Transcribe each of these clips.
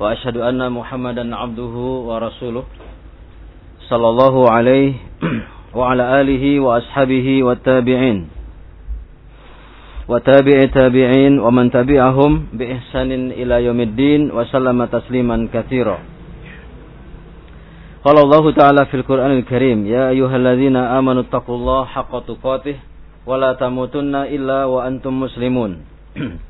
وأشهد أن محمدا عبده ورسوله صلى الله عليه وعلى آله وأصحابه والتابعين وتابع تابعين ومن تبعهم بإحسان إلى يوم الدين وسلم تسليما كثيرا. قال الله تعالى في القرآن الكريم يا أيها الذين آمنوا اتقوا الله حق تقاته ولا تموتن إلا وأنتم مسلمون.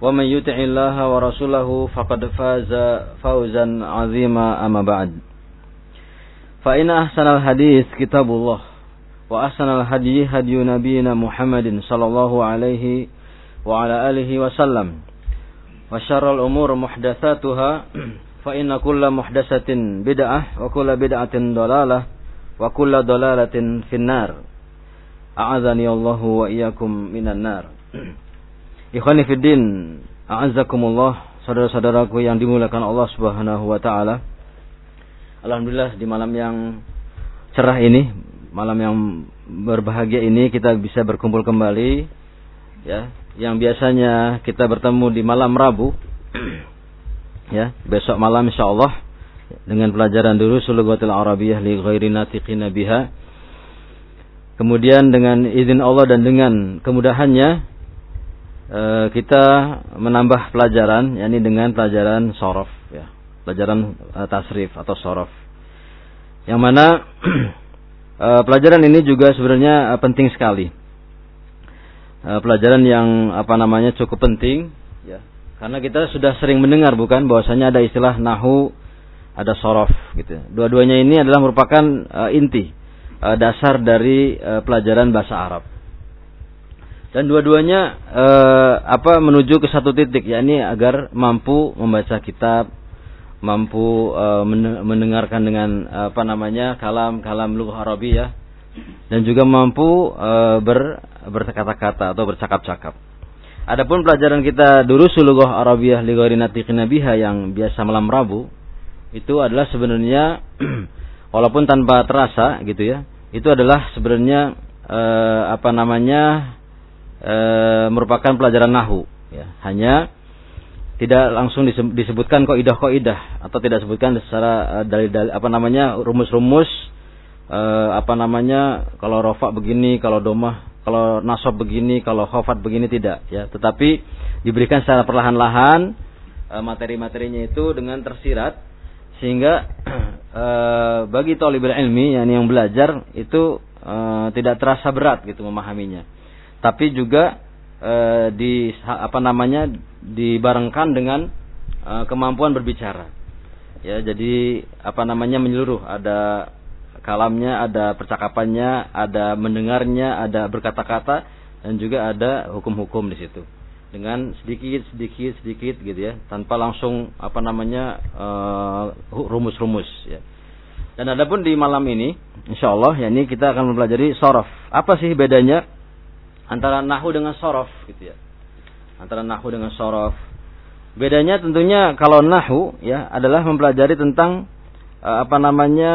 ومن يطع الله ورسوله فقد فاز فوزا عظيما أما بعد. فإن أحسن الحديث كتاب الله وأحسن الهدي هدي نبينا محمد صلى الله عليه وعلى آله وسلم. وشر الأمور محدثاتها فإن كل محدثة بدعة وكل بدعة ضلالة وكل ضلالة في النار. أعاذني الله وإياكم من النار. Ikhwani fiddin, a'azzakumullah, saudara-saudaraku yang dimuliakan Allah Subhanahu wa taala. Alhamdulillah di malam yang cerah ini, malam yang berbahagia ini kita bisa berkumpul kembali ya, yang biasanya kita bertemu di malam Rabu. ya, besok malam insyaallah dengan pelajaran dulu Sulugatul Arabiyah li ghairi natiqina biha. Kemudian dengan izin Allah dan dengan kemudahannya Eh, kita menambah pelajaran yakni dengan pelajaran sorof ya. Pelajaran uh, tasrif atau sorof. Yang mana uh, pelajaran ini juga sebenarnya uh, penting sekali. Uh, pelajaran yang apa namanya cukup penting ya. Karena kita sudah sering mendengar bukan bahwasanya ada istilah nahu ada sorof gitu. Dua-duanya ini adalah merupakan uh, inti dasar dari pelajaran bahasa Arab dan dua-duanya eh, apa menuju ke satu titik yakni agar mampu membaca kitab mampu eh, mendengarkan dengan apa namanya kalam-kalam lughah Arabiyah dan juga mampu eh, ber berkata-kata atau bercakap-cakap. Adapun pelajaran kita dulu sulughah Arabiyah li biha yang biasa malam Rabu itu adalah sebenarnya walaupun tanpa terasa gitu ya, itu adalah sebenarnya eh, apa namanya e, merupakan pelajaran nahu ya. Hanya tidak langsung disebutkan idah kok idah atau tidak disebutkan secara dari, dari apa namanya rumus-rumus e, apa namanya kalau rofa begini kalau domah kalau nasab begini kalau khofat begini tidak ya. Tetapi diberikan secara perlahan-lahan e, materi-materinya itu dengan tersirat sehingga e, bagi talibul ilmi yang yang belajar itu e, tidak terasa berat gitu memahaminya tapi juga e, di apa namanya dibarengkan dengan e, kemampuan berbicara. Ya, jadi apa namanya menyeluruh, ada kalamnya, ada percakapannya, ada mendengarnya, ada berkata-kata dan juga ada hukum-hukum di situ. Dengan sedikit sedikit sedikit gitu ya, tanpa langsung apa namanya rumus-rumus ya. Dan adapun di malam ini, insya Allah, ya ini kita akan mempelajari sorof. Apa sih bedanya antara nahu dengan sorof gitu ya. Antara nahu dengan sorof. Bedanya tentunya kalau nahu ya adalah mempelajari tentang uh, apa namanya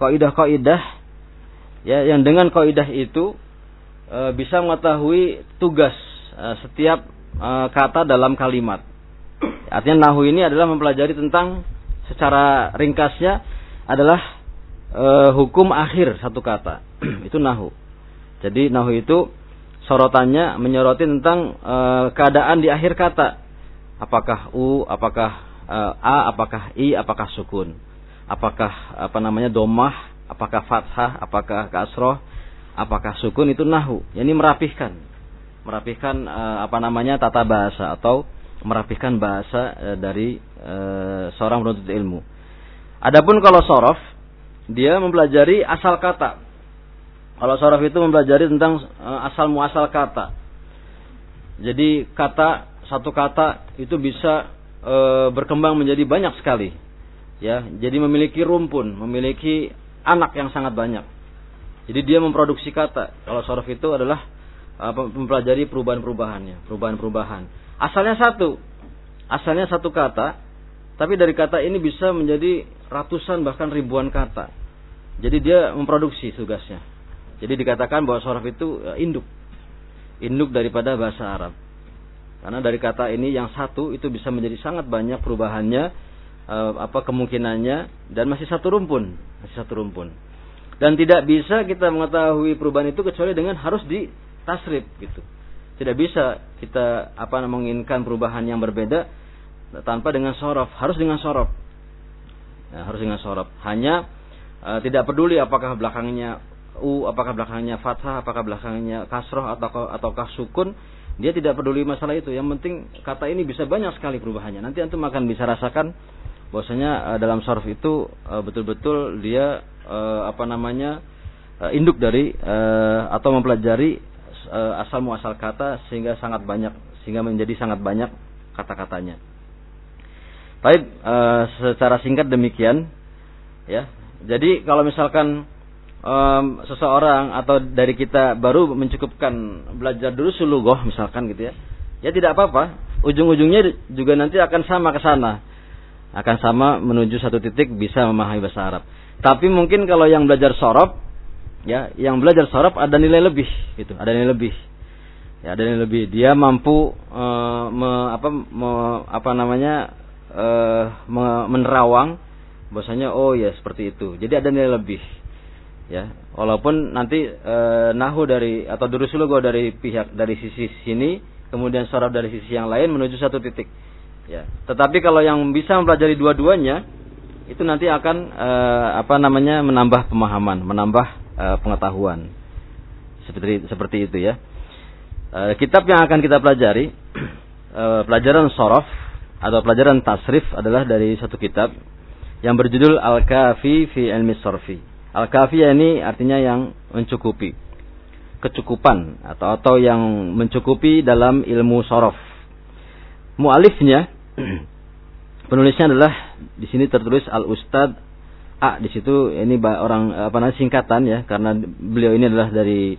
kaidah kaidah ya yang dengan kaidah itu uh, bisa mengetahui tugas uh, setiap uh, kata dalam kalimat. Artinya nahu ini adalah mempelajari tentang secara ringkasnya adalah uh, hukum akhir satu kata. Itu nahu. Jadi nahu itu sorotannya menyoroti tentang e, keadaan di akhir kata. Apakah u, apakah e, a, apakah i, apakah sukun. apakah apa namanya domah, apakah fathah, apakah kasroh, apakah sukun itu nahu. Yani merapihkan, merapihkan uh, apa namanya tata bahasa atau merapihkan bahasa uh, dari uh, seorang penuntut ilmu. Adapun kalau sorof, dia mempelajari asal kata. Kalau sorof itu mempelajari tentang uh, asal muasal kata. Jadi kata satu kata itu bisa e, berkembang menjadi banyak sekali. Ya, jadi memiliki rumpun, memiliki anak yang sangat banyak. Jadi dia memproduksi kata. Kalau sorof itu adalah uh, mempelajari perubahan-perubahannya, perubahan-perubahan. Asalnya satu, asalnya satu kata, tapi dari kata ini bisa menjadi ratusan bahkan ribuan kata. Jadi dia memproduksi tugasnya. Jadi dikatakan bahwa sorof itu uh, induk, induk daripada bahasa Arab. Karena dari kata ini yang satu itu bisa menjadi sangat banyak perubahannya, uh, apa kemungkinannya, dan masih satu rumpun, masih satu rumpun. Dan tidak bisa kita mengetahui perubahan itu kecuali dengan harus di tasrif gitu. Tidak bisa kita apa menginginkan perubahan yang berbeda tanpa dengan sorof. Harus dengan sorof. Ya, harus dengan sorof. Hanya uh, tidak peduli apakah belakangnya u, apakah belakangnya fathah, apakah belakangnya kasroh atau ataukah sukun. Dia tidak peduli masalah itu. Yang penting kata ini bisa banyak sekali perubahannya. Nanti antum akan bisa rasakan bahwasanya uh, dalam sorof itu uh, betul-betul dia uh, apa namanya induk dari atau mempelajari asal muasal kata sehingga sangat banyak sehingga menjadi sangat banyak kata-katanya. Uh, secara singkat demikian ya. Jadi kalau misalkan um, seseorang atau dari kita baru mencukupkan belajar dulu sulugoh misalkan gitu ya, ya tidak apa-apa. Ujung-ujungnya juga nanti akan sama ke sana, akan sama menuju satu titik bisa memahami bahasa Arab. Tapi mungkin kalau yang belajar sorop, ya, yang belajar sorop ada nilai lebih, gitu, ada nilai lebih. Ya, ada nilai lebih. Dia mampu uh, me, apa, me, apa namanya uh, me, menerawang, bahwasanya oh ya seperti itu. Jadi ada nilai lebih. Ya, walaupun nanti e, nahu dari atau durusulugo dari pihak dari sisi sini, kemudian sorab dari sisi yang lain menuju satu titik. Ya, tetapi kalau yang bisa mempelajari dua-duanya, itu nanti akan uh, apa namanya menambah pemahaman, menambah uh, pengetahuan. Seperti seperti itu ya. Uh, kitab yang akan kita pelajari uh, pelajaran sorof atau pelajaran tasrif adalah dari satu kitab yang berjudul Al-Kafi fi Ilmi Sorfi. Al-Kafi ini artinya yang mencukupi, kecukupan atau atau yang mencukupi dalam ilmu sorof. Mualifnya penulisnya adalah di sini tertulis Al Ustad A. Di situ ini orang apa namanya singkatan ya karena beliau ini adalah dari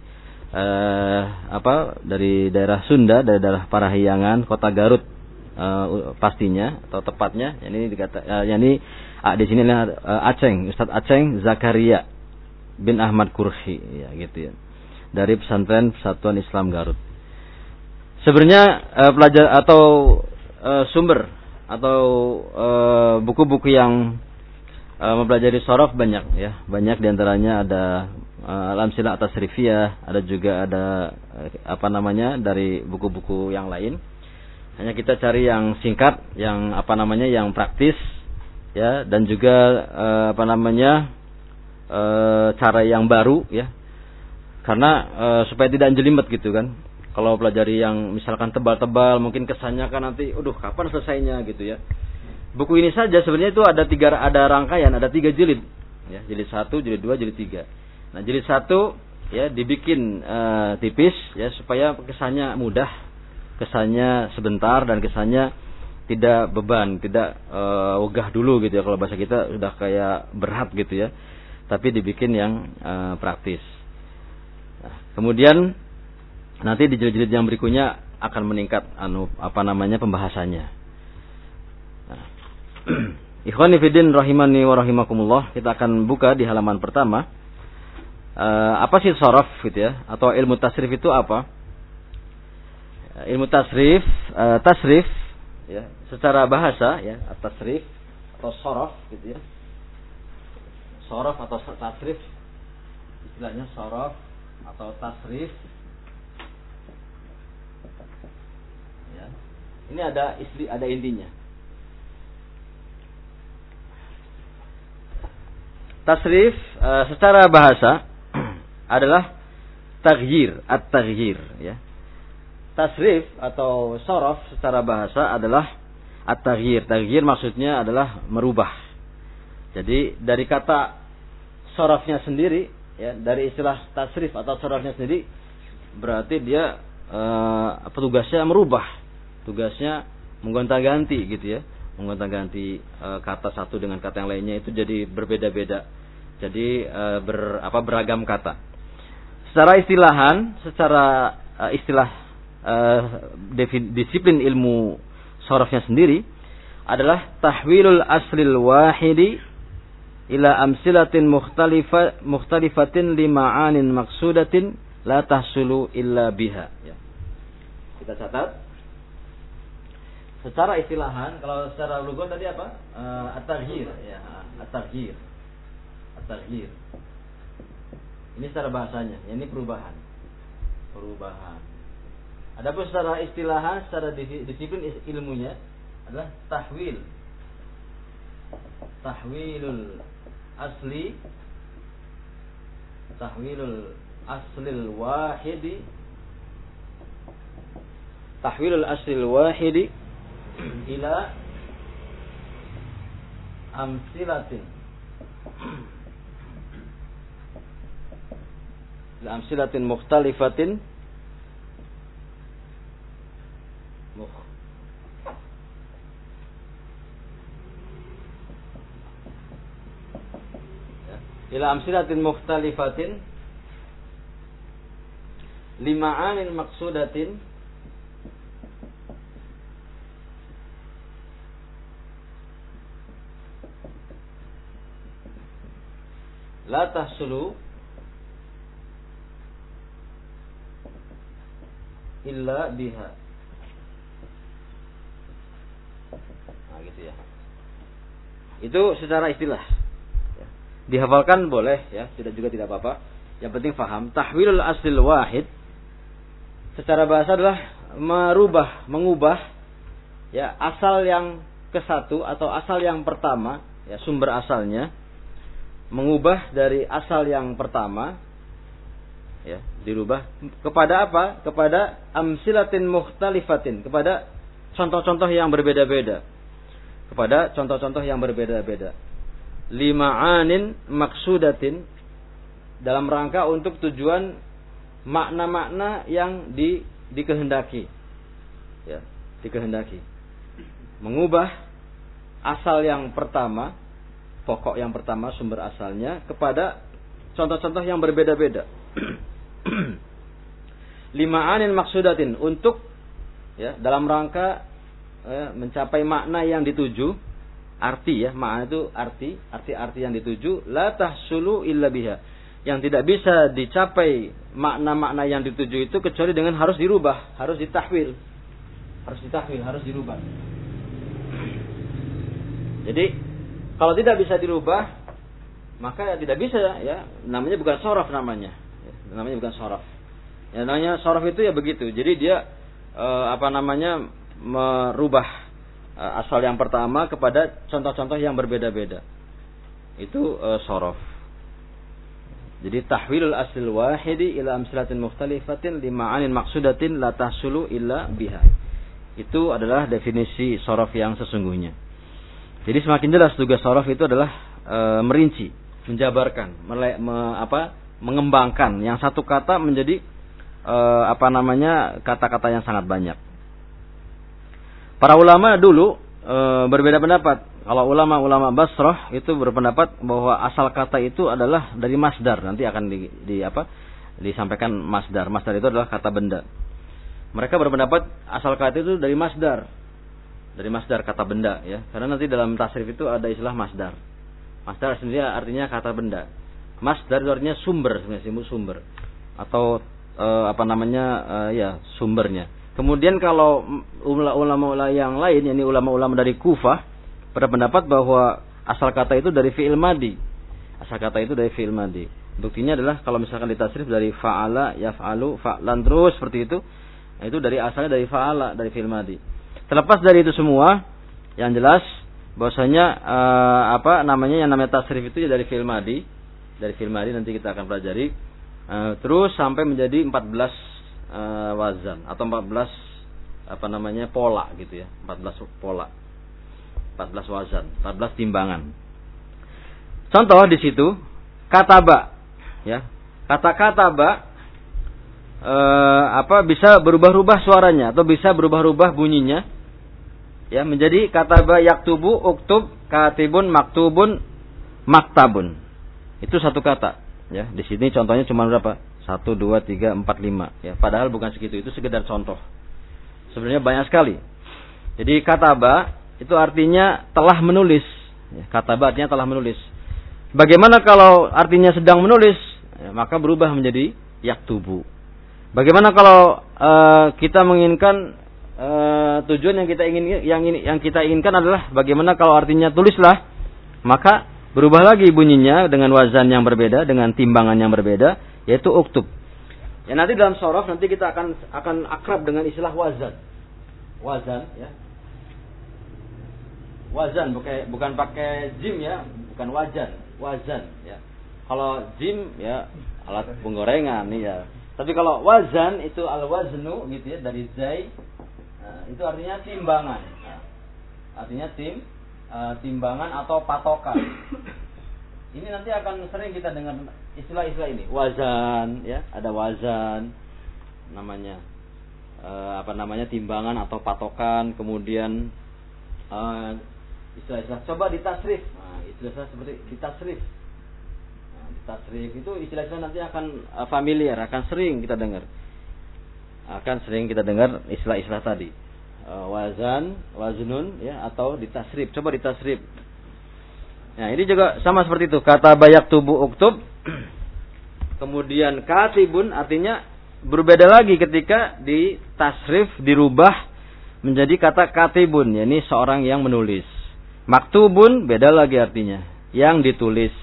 eh, apa dari daerah Sunda dari daerah Parahyangan kota Garut eh, pastinya atau tepatnya. Ini dikata eh, ini A di sini adalah eh, Aceng Ustadz Aceng Zakaria bin Ahmad Kurhi ya gitu ya. Dari pesantren Persatuan Islam Garut. Sebenarnya eh, pelajar atau eh, sumber atau buku-buku uh, yang uh, mempelajari sorof banyak ya. Banyak di antaranya ada uh, alam sila atas rivia ada juga ada uh, apa namanya dari buku-buku yang lain. Hanya kita cari yang singkat yang apa namanya yang praktis ya dan juga uh, apa namanya uh, cara yang baru ya karena uh, supaya tidak jelimet gitu kan kalau pelajari yang misalkan tebal-tebal, mungkin kesannya kan nanti, udah kapan selesainya gitu ya. Buku ini saja sebenarnya itu ada tiga ada rangkaian, ada tiga jilid. Ya, jilid satu, jilid dua, jilid tiga. Nah, jilid satu ya dibikin tipis ya supaya kesannya mudah, kesannya sebentar dan kesannya tidak beban, tidak uh, wegah dulu gitu ya. Kalau bahasa kita sudah kayak berat gitu ya. Tapi dibikin yang uh, praktis. Nah, kemudian Nanti di jilid-jilid yang berikutnya akan meningkat anu apa namanya pembahasannya. Nah. Ikhwani fiddin rahimani wa rahimakumullah. Kita akan buka di halaman pertama. Uh, apa sih sorof gitu ya? Atau ilmu tasrif itu apa? Ilmu tasrif, uh, tasrif ya, secara bahasa ya, tasrif atau sorof gitu ya. Sorof atau tasrif istilahnya sorof atau tasrif Ini ada istri ada intinya. tasrif uh, secara bahasa adalah taghyir, at-taghyir ya. Tasrif atau sorof secara bahasa adalah at-taghyir. Taghyir maksudnya adalah merubah. Jadi dari kata sorofnya sendiri ya dari istilah tasrif atau sorofnya sendiri berarti dia uh, tugasnya merubah. Tugasnya menggonta-ganti gitu ya. Menggonta-ganti uh, kata satu dengan kata yang lainnya itu jadi berbeda-beda. Jadi uh, ber, apa beragam kata. Secara istilahan, secara istilah uh, disiplin ilmu sorofnya sendiri adalah tahwilul aslil wahidi ila amsilatin mukhtalifa mukhtalifatin lima'anin maksudatin la tahsulu illa biha ya. Kita catat. Secara istilahan kalau secara lugon tadi apa? Uh, at-taghyir ya, at-taghyir. At-taghyir. Ini secara bahasanya, ya, ini perubahan. Perubahan. Adapun secara istilahan, secara disiplin ilmunya adalah tahwil. Tahwilul asli tahwilul aslil wahidi tahwilul aslil wahidi ila amsilatin amsilatin mukhtalifatin mukh ya. Ila amsilatin mukhtalifatin lima'anin maksudatin la tahsulu illa biha. Nah, gitu ya. Itu secara istilah. Dihafalkan boleh ya, tidak juga tidak apa-apa. Yang penting faham. Tahwilul aslil wahid secara bahasa adalah merubah, mengubah ya asal yang ke satu atau asal yang pertama, ya sumber asalnya. Mengubah dari asal yang pertama ya dirubah. Kepada apa? Kepada amsilatin mukhtalifatin. Kepada contoh-contoh yang berbeda-beda. Kepada contoh-contoh yang berbeda-beda lima anin maksudatin dalam rangka untuk tujuan makna-makna yang di dikehendaki. Ya dikehendaki. Mengubah asal yang pertama pokok yang pertama sumber asalnya kepada contoh-contoh yang berbeda-beda. Lima anin maksudatin untuk ya dalam rangka ya, mencapai makna yang dituju arti ya makna itu arti arti-arti yang dituju la tahsulu illa biha. Yang tidak bisa dicapai makna-makna yang dituju itu kecuali dengan harus dirubah harus ditahwil. Harus ditahwil harus dirubah. Jadi kalau tidak bisa dirubah maka tidak bisa ya. Namanya bukan sorof namanya. Namanya bukan sorof. Ya, namanya sorof itu ya begitu. Jadi dia e, apa namanya merubah asal yang pertama kepada contoh-contoh yang berbeda-beda. Itu e, sorof. Jadi tahwilul asil wahidi ila amsilatin mukhtalifatin lima'anin maksudatin la tahsulu illa biha. Itu adalah definisi sorof yang sesungguhnya. Jadi semakin jelas tugas sorof itu adalah e, merinci, menjabarkan, mele, me, apa, mengembangkan yang satu kata menjadi e, apa namanya kata-kata yang sangat banyak. Para ulama dulu e, berbeda pendapat. Kalau ulama-ulama Basrah itu berpendapat bahwa asal kata itu adalah dari masdar. Nanti akan di, di apa? disampaikan masdar. Masdar itu adalah kata benda. Mereka berpendapat asal kata itu dari masdar. Dari masdar kata benda ya. Karena nanti dalam tasrif itu ada istilah masdar. Masdar sendiri artinya kata benda. Mas dari artinya sumber sebenarnya sumber atau e, apa namanya e, ya sumbernya. Kemudian kalau ulama-ulama yang lain, yakni ulama-ulama dari Kufah, berpendapat bahwa asal kata itu dari fi'il madi. Asal kata itu dari fi'il madi. Buktinya adalah kalau misalkan ditasrif dari fa'ala, yaf'alu, fa'lan terus seperti itu, itu dari asalnya dari fa'ala, dari fi'il madi. Terlepas dari itu semua, yang jelas bahwasanya uh, apa namanya yang namanya tasrif itu ya dari fi'il madi dari fi'il madi nanti kita akan pelajari uh, terus sampai menjadi 14 uh, wazan. Atau 14 apa namanya pola gitu ya. 14 pola. 14 wazan. 14 timbangan. Contoh di situ kata ba ya. Kata kata ba uh, apa bisa berubah-ubah suaranya atau bisa berubah-ubah bunyinya. Ya menjadi kata kataba yaktubu uktub katibun maktubun maktabun. Itu satu kata ya. Di sini contohnya cuma berapa satu dua tiga empat lima. Ya padahal bukan segitu. Itu sekedar contoh. Sebenarnya banyak sekali. Jadi kata kataba itu artinya telah menulis. Ya, kataba artinya telah menulis. Bagaimana kalau artinya sedang menulis ya, maka berubah menjadi yaktubu. Bagaimana kalau uh, kita menginginkan uh, tujuan yang kita ingin yang ini yang kita inginkan adalah bagaimana kalau artinya tulislah maka berubah lagi bunyinya dengan wazan yang berbeda dengan timbangan yang berbeda yaitu uktub. Ya nanti dalam sorof nanti kita akan akan akrab dengan istilah wazan. Wazan ya. Wazan bukan bukan pakai jim ya. Bukan wajan wazan ya. Kalau jim ya alat penggorengan nih ya. Tapi kalau wazan itu al waznu gitu ya dari zai Nah, itu artinya timbangan. Nah, artinya tim uh, timbangan atau patokan. Ini nanti akan sering kita dengar istilah-istilah ini. Wazan, ya, ada wazan namanya. Uh, apa namanya timbangan atau patokan, kemudian uh, istilah-istilah coba ditasrif. Nah, istilah-istilah seperti ditasrif. Nah, ditasrif itu istilah-istilah nanti akan uh, familiar, akan sering kita dengar akan sering kita dengar istilah-istilah tadi. Uh, wazan, waznun ya atau ditasrif. Coba ditasrif. Nah, ini juga sama seperti itu. Kata bayak tubuh uktub. Kemudian katibun artinya berbeda lagi ketika ditasrif dirubah menjadi kata katibun, yakni seorang yang menulis. Maktubun beda lagi artinya, yang ditulis.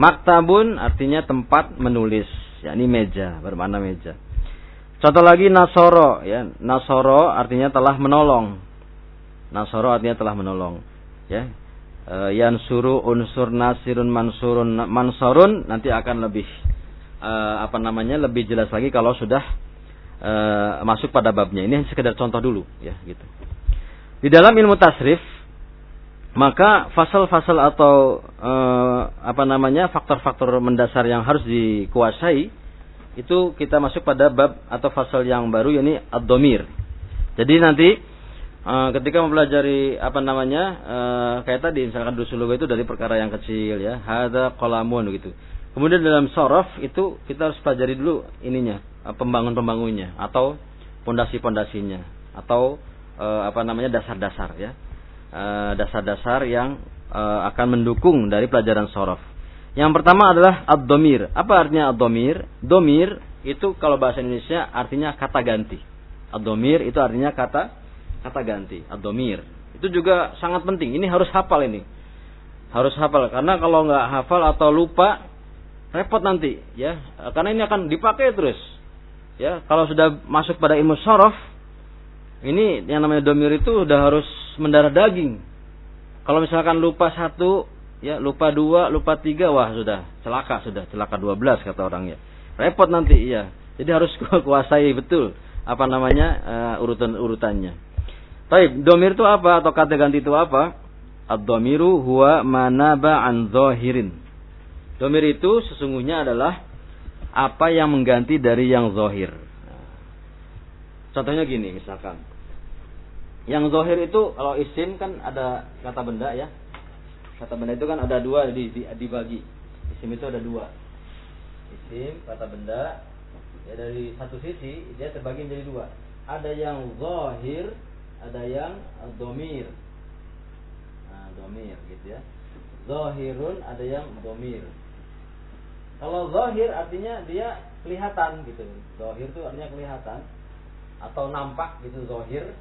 Maktabun artinya tempat menulis, yakni meja, bermakna meja. Contoh lagi Nasoro ya. Nasoro artinya telah menolong. Nasoro artinya telah menolong. Ya. E, yang suruh unsur nasirun mansurun mansurun nanti akan lebih e, apa namanya lebih jelas lagi kalau sudah e, masuk pada babnya. Ini sekedar contoh dulu ya gitu. Di dalam ilmu tasrif maka fasal-fasal atau e, apa namanya faktor-faktor mendasar yang harus dikuasai itu kita masuk pada bab atau fasal yang baru yakni ad-domir. Jadi nanti uh, ketika mempelajari apa namanya uh, kayak tadi misalkan dusuluga itu dari perkara yang kecil ya, hada qalamun gitu. Kemudian dalam sorof itu kita harus pelajari dulu ininya, uh, pembangun-pembangunnya atau pondasi-pondasinya atau uh, apa namanya dasar-dasar ya. dasar-dasar yang akan mendukung dari pelajaran sorof. Yang pertama adalah ad-domir. Apa artinya ad-domir? Domir itu kalau bahasa Indonesia artinya kata ganti. Ad-domir itu artinya kata kata ganti. Ad-domir. Itu juga sangat penting. Ini harus hafal ini. Harus hafal. Karena kalau nggak hafal atau lupa, repot nanti. ya. Karena ini akan dipakai terus. Ya, kalau sudah masuk pada ilmu sorof, ini yang namanya domir itu sudah harus mendarah daging. Kalau misalkan lupa satu, ya lupa dua, lupa tiga, wah sudah celaka sudah celaka dua belas kata orangnya. Repot nanti ya. Jadi harus kuasai betul apa namanya uh, urutan urutannya. Baik, domir itu apa atau kata ganti itu apa? Ad-domiru huwa manaba an zohirin. Domir itu sesungguhnya adalah apa yang mengganti dari yang zohir. Contohnya gini misalkan. Yang zohir itu kalau isim kan ada kata benda ya. Kata benda itu kan ada dua di, di, dibagi. Isim itu ada dua. Isim kata benda ya dari satu sisi dia terbagi menjadi dua. Ada yang zahir, ada yang domir. Nah, domir gitu ya. Zahirun ada yang domir. Kalau zahir artinya dia kelihatan gitu. Zahir itu artinya kelihatan atau nampak gitu zahir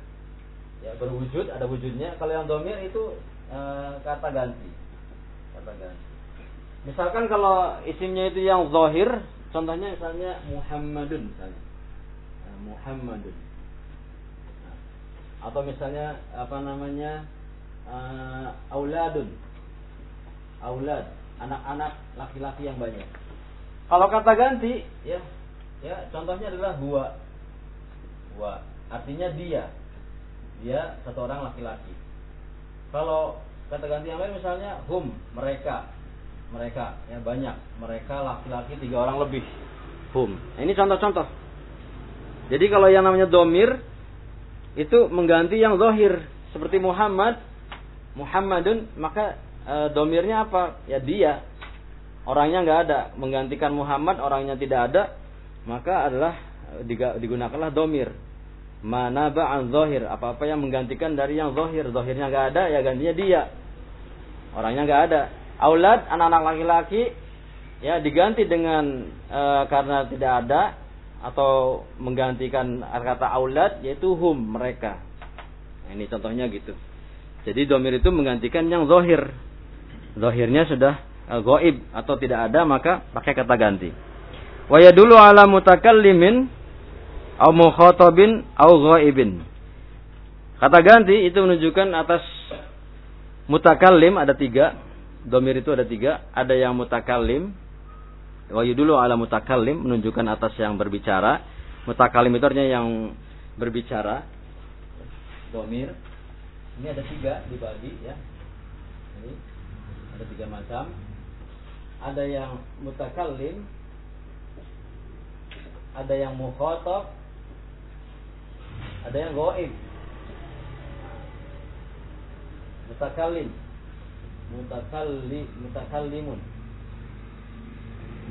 ya berwujud ada wujudnya. Kalau yang domir itu Eh, kata ganti. Kata ganti. Misalkan kalau isimnya itu yang zahir, contohnya misalnya Muhammadun misalnya. Nah, Muhammadun. Atau misalnya apa namanya? uh, auladun. Aulad, anak-anak laki-laki yang banyak. Kalau kata ganti, ya, ya contohnya adalah huwa. Huwa, artinya dia. Dia satu orang laki-laki. Kalau kata ganti yang lain misalnya hum, mereka. Mereka, ya banyak. Mereka laki-laki tiga orang lebih. Hum. Nah, ini contoh-contoh. Jadi kalau yang namanya domir itu mengganti yang zohir seperti Muhammad, Muhammadun maka e, domirnya apa? Ya dia. Orangnya nggak ada. Menggantikan Muhammad orangnya tidak ada, maka adalah digunakanlah domir. Mana ba'an zohir. Apa-apa yang menggantikan dari yang zohir. Zohirnya nggak ada, ya gantinya dia. Orangnya nggak ada. Aulad, anak-anak laki-laki, ya diganti dengan e, karena tidak ada atau menggantikan kata aulad yaitu hum mereka. Ini contohnya gitu. Jadi domir itu menggantikan yang zohir. Zohirnya sudah uh, goib atau tidak ada maka pakai kata ganti. Wa yadulu ala mutakallimin au mukhatabin au ghaibin. Kata ganti itu menunjukkan atas mutakallim ada tiga. Domir itu ada tiga. Ada yang mutakallim. Wa yadulu ala mutakallim menunjukkan atas yang berbicara. Mutakallim itu artinya yang berbicara. Domir ini ada tiga dibagi ya. Ini ada tiga macam. Ada yang mutakallim, ada yang mukhatab, ada yang goib. Mutakallim, mutakalli, mutakallimun,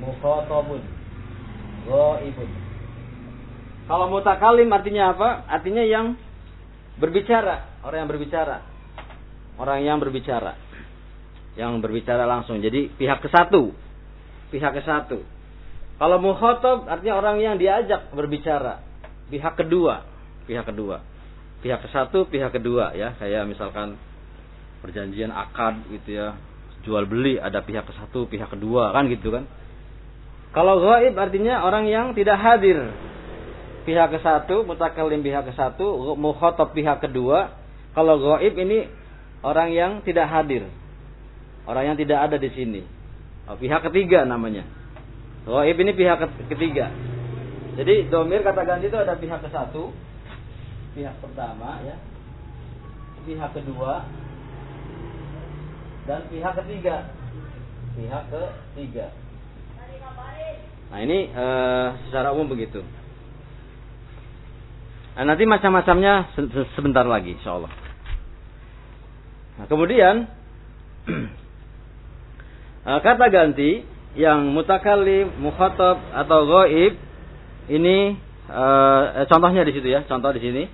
mukhatabun, goibun. Kalau mutakallim artinya apa? Artinya yang berbicara orang yang berbicara. Orang yang berbicara. Yang berbicara langsung. Jadi pihak ke satu. Pihak ke satu. Kalau mukhotob artinya orang yang diajak berbicara. Pihak kedua. Pihak kedua. Pihak ke satu, pihak kedua ya. Kayak misalkan perjanjian akad gitu ya. Jual beli ada pihak ke satu, pihak kedua kan gitu kan. Kalau gaib artinya orang yang tidak hadir. Pihak ke satu, mutakalim pihak ke satu, mukhotob pihak kedua, kalau goib ini orang yang tidak hadir. Orang yang tidak ada di sini. Oh, pihak ketiga namanya. Goib ini pihak ketiga. Jadi domir kata ganti itu ada pihak ke satu, pihak pertama ya, pihak kedua, dan pihak ketiga. Pihak ketiga. Nah ini e, secara umum begitu. Nah, nanti macam-macamnya sebentar lagi, insya Allah. Nah, kemudian eh, kata ganti yang mutakallim, mukhatab atau ghaib ini uh, contohnya di situ ya, contoh di sini.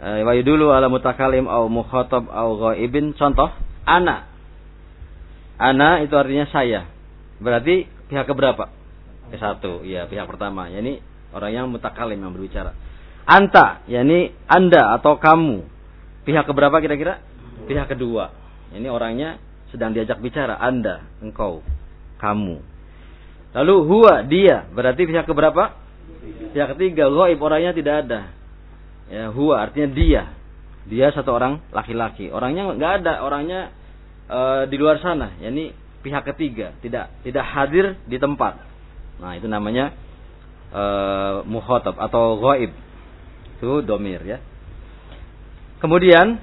Wa dulu ala mutakallim au mukhatab au ghaibin contoh ana. Ana itu artinya saya. Berarti pihak keberapa? Ke satu, ya pihak pertama. Ya, ini orang yang mutakalim yang berbicara. Anta, yakni Anda atau kamu. Pihak keberapa kira-kira? Pihak kedua. Ini orangnya sedang diajak bicara. Anda, engkau, kamu. Lalu huwa, dia. Berarti pihak keberapa? Pihak ketiga. Ghaib, orangnya tidak ada. Ya, huwa artinya dia. Dia satu orang laki-laki. Orangnya nggak ada. Orangnya e, di luar sana. Yani pihak ketiga. Tidak tidak hadir di tempat. Nah, itu namanya e, muhotab atau ghaib. Itu domir ya. Kemudian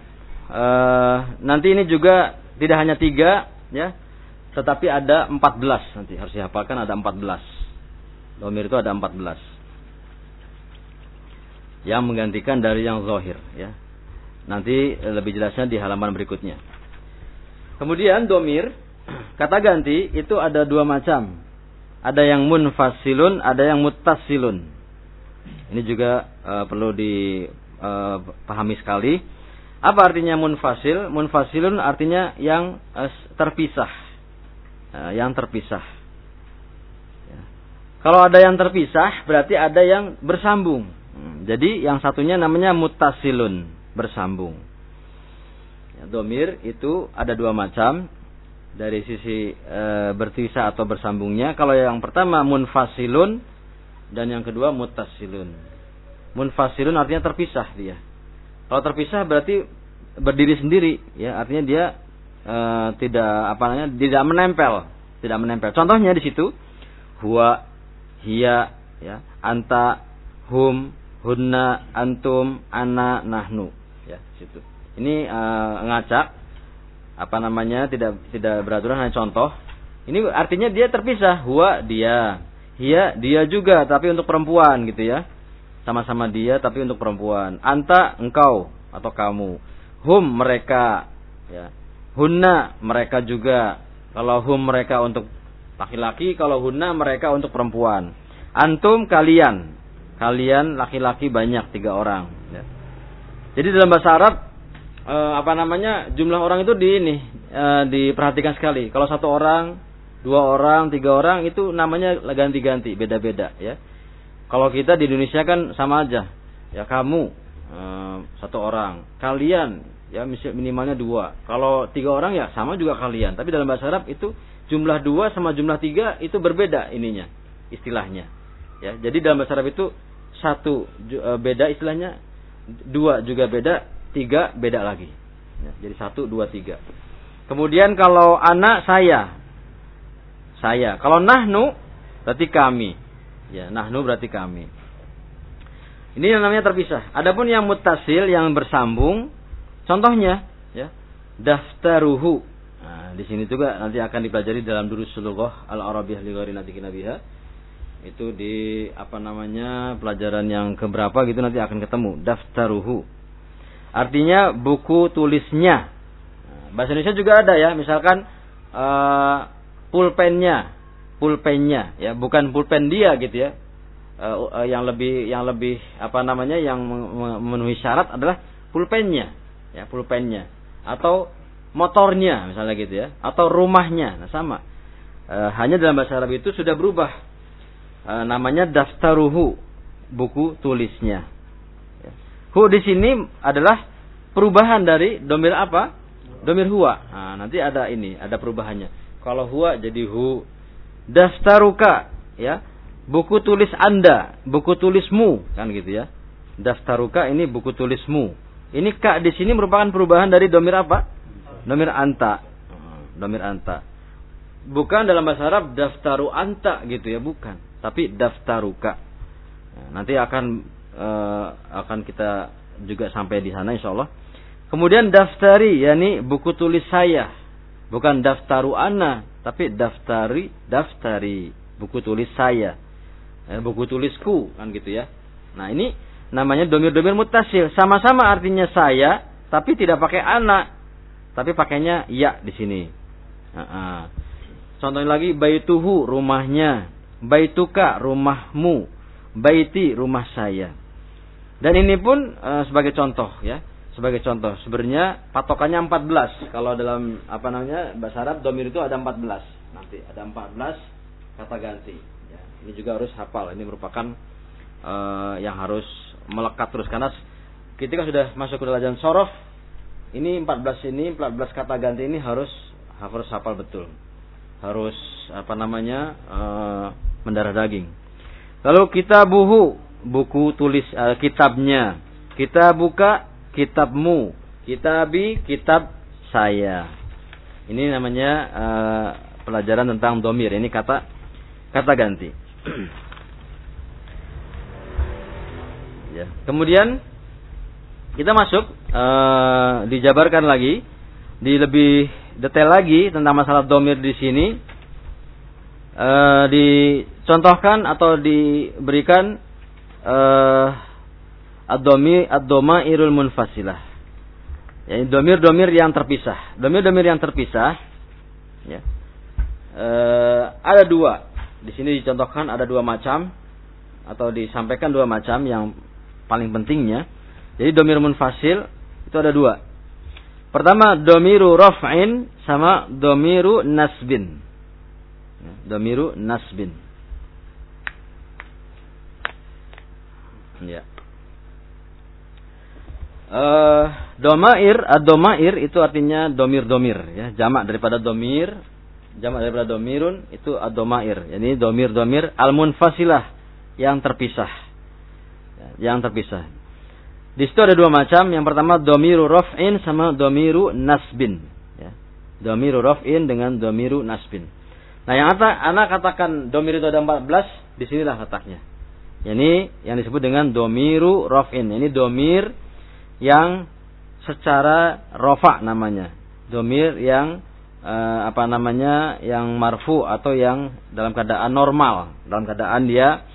uh, nanti ini juga tidak hanya tiga ya, tetapi ada empat belas nanti harus dihafalkan ada empat belas. Domir itu ada empat belas yang menggantikan dari yang zohir ya. Nanti lebih jelasnya di halaman berikutnya. Kemudian domir kata ganti itu ada dua macam. Ada yang munfasilun, ada yang mutasilun. Ini juga uh, perlu dipahami uh, sekali. Apa artinya munfasil? Munfasilun artinya yang uh, terpisah. Uh, yang terpisah. Ya. Kalau ada yang terpisah, berarti ada yang bersambung. Hmm, jadi yang satunya namanya mutasilun, bersambung. Ya, domir itu ada dua macam dari sisi e, berpisah atau bersambungnya. Kalau yang pertama munfasilun, dan yang kedua mutasilun. Munfasilun artinya terpisah dia. Kalau terpisah berarti berdiri sendiri ya artinya dia e, tidak apa namanya tidak menempel tidak menempel contohnya di situ huwa hiya ya anta hum hunna antum ana nahnu ya situ ini e, ngacak apa namanya tidak tidak beraturan hanya contoh. Ini artinya dia terpisah. Huwa dia. Hiya dia juga tapi untuk perempuan gitu ya. Sama-sama dia tapi untuk perempuan. Anta engkau atau kamu. Hum mereka ya. Hunna mereka juga. Kalau hum mereka untuk laki-laki kalau hunna mereka untuk perempuan. Antum kalian. Kalian laki-laki banyak tiga orang ya. jadi dalam bahasa Arab e, apa namanya jumlah orang itu di ini e, diperhatikan sekali kalau satu orang dua orang tiga orang itu namanya ganti-ganti beda-beda ya kalau kita di Indonesia kan sama aja ya kamu e, satu orang kalian ya minimalnya dua. Kalau tiga orang ya sama juga kalian. Tapi dalam bahasa Arab itu jumlah dua sama jumlah tiga itu berbeda ininya istilahnya. Ya, jadi dalam bahasa Arab itu satu beda istilahnya, dua juga beda, tiga beda lagi. Ya, jadi satu, dua, tiga. Kemudian kalau anak saya, saya. Kalau nahnu berarti kami. Ya, nahnu berarti kami. Ini yang namanya terpisah. Adapun yang mutasil yang bersambung Contohnya, ya, daftaruhu. Nah, di sini juga nanti akan dipelajari dalam durus sulughah al-arabiyah li ghairi nabiha. Itu di apa namanya pelajaran yang keberapa gitu nanti akan ketemu daftaruhu. Artinya buku tulisnya. Nah, bahasa Indonesia juga ada ya, misalkan uh, pulpennya, pulpennya ya, bukan pulpen dia gitu ya. Uh, uh, yang lebih yang lebih apa namanya yang memenuhi syarat adalah pulpennya ya pulpennya atau motornya misalnya gitu ya atau rumahnya nah sama e, hanya dalam bahasa Arab itu sudah berubah e, namanya daftaruhu buku tulisnya ya. Hu di sini adalah perubahan dari domir apa domir huwa nah, nanti ada ini ada perubahannya kalau huwa jadi hu daftaruka ya buku tulis anda buku tulismu kan gitu ya daftaruka ini buku tulismu ini kak di sini merupakan perubahan dari domir apa? Domir anta. Domir anta. Bukan dalam bahasa Arab daftaru anta gitu ya, bukan. Tapi daftaruka. Nah, nanti akan uh, akan kita juga sampai di sana insya Allah. Kemudian daftari, yakni buku tulis saya. Bukan daftaru ana, tapi daftari, daftari, buku tulis saya. Eh, buku tulisku, kan gitu ya. Nah ini namanya domir-domir mutasil. Sama-sama artinya saya, tapi tidak pakai anak, tapi pakainya ya di sini. Contohnya lagi baituhu rumahnya, baituka rumahmu, baiti rumah saya. Dan ini pun uh, sebagai contoh ya, sebagai contoh. Sebenarnya patokannya 14. Kalau dalam apa namanya bahasa Arab domir itu ada 14. Nanti ada 14 kata ganti. Ya, ini juga harus hafal. Ini merupakan uh, yang harus melekat terus karena ketika sudah masuk ke dalam sorof ini 14 ini 14 kata ganti ini harus harus hafal betul harus apa namanya uh, mendarah daging lalu kita buhu buku tulis uh, kitabnya. Kita buka kitabmu. Kitabi kitab saya. Ini namanya uh, pelajaran tentang domir. Ini kata kata ganti. Ya. Kemudian kita masuk uh, dijabarkan lagi. Di lebih detail lagi tentang masalah domir di sini. Uh, dicontohkan atau diberikan uh, ad-domi ad-doma irul munfasilah. Ya, domir-domir yang terpisah. Domir-domir yang terpisah ya. Uh, ada dua. Di sini dicontohkan ada dua macam atau disampaikan dua macam yang paling pentingnya. Jadi domir munfasil itu ada dua. Pertama domiru raf'in sama domiru nasbin. Ya, domiru nasbin. Ya. Uh, domair, ad-domair itu artinya domir-domir ya, jamak daripada domir, jamak daripada domirun itu ad-domair. Ini domir-domir al-munfasilah yang terpisah yang terpisah. Di situ ada dua macam. Yang pertama domiru rof'in sama domiru nasbin. Ya. Domiru rof'in dengan domiru nasbin. Nah yang anak katakan domir itu ada 14, di sinilah letaknya. Ini yang disebut dengan domiru rof'in. Ini domir yang secara rofa namanya. Domir yang eh, apa namanya yang marfu atau yang dalam keadaan normal, dalam keadaan dia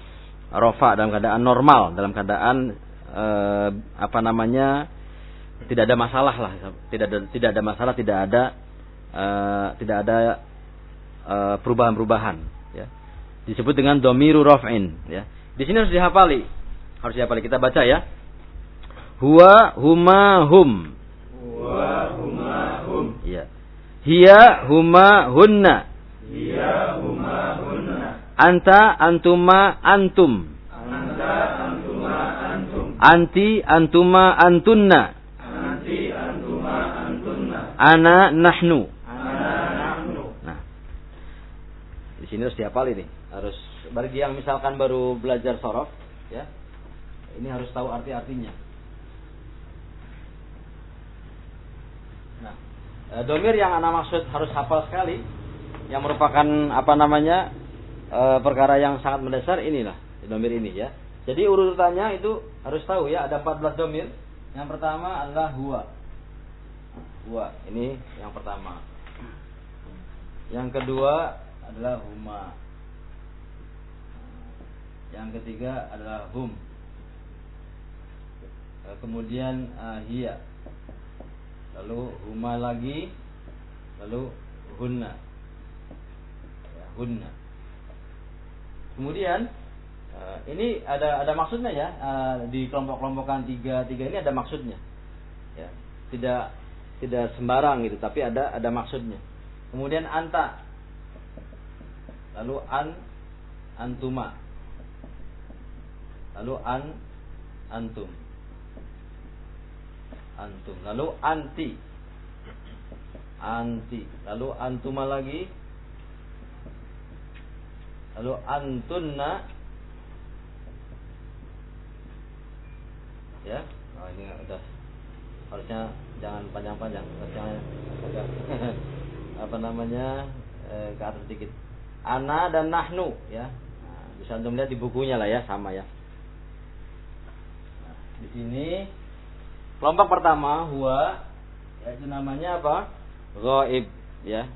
rofa, dalam keadaan normal, dalam keadaan eh, apa namanya tidak ada masalah lah. Tidak ada tidak ada masalah tidak ada eh, tidak ada perubahan-perubahan ya. Disebut dengan domiru rofin ya di sini harus dihafali harus dihafali kita baca ya huwa huma hum huwa huma hum ya hiya huma hunna hiya huma hunna anta antuma antum anta Anti antuma antunna. Anti antuma antunna. Ana nahnu. Ana nahnu. Nah. Di sini harus dihafal ini. Harus bagi yang misalkan baru belajar sorof, ya. Ini harus tahu arti-artinya. Nah, e, domir yang anak maksud harus hafal sekali, yang merupakan apa namanya e, perkara yang sangat mendasar inilah domir ini ya. Jadi urutannya itu harus tahu ya, ada 14 domir. Yang pertama adalah huwa. Huwa, ini yang pertama. Yang kedua adalah huma. Yang ketiga adalah hum. Kemudian uh, hiya. Lalu huma lagi. Lalu hunna. Ya, hunna. Kemudian Uh, ini ada ada maksudnya ya uh, di kelompok-kelompokan tiga tiga ini ada maksudnya ya tidak tidak sembarang gitu tapi ada ada maksudnya kemudian anta lalu an antuma lalu an antum. Antum. Lalu anti. Anti. Lalu antuma lagi. Lalu antunna. Ya. Oh, ini udah. Harusnya jangan panjang-panjang. Harusnya agak apa namanya eh, ke atas sedikit. Ana dan nahnu ya. Nah, bisa untuk lihat di bukunya lah ya sama ya di sini kelompok pertama huwa yaitu namanya apa? Goib ya.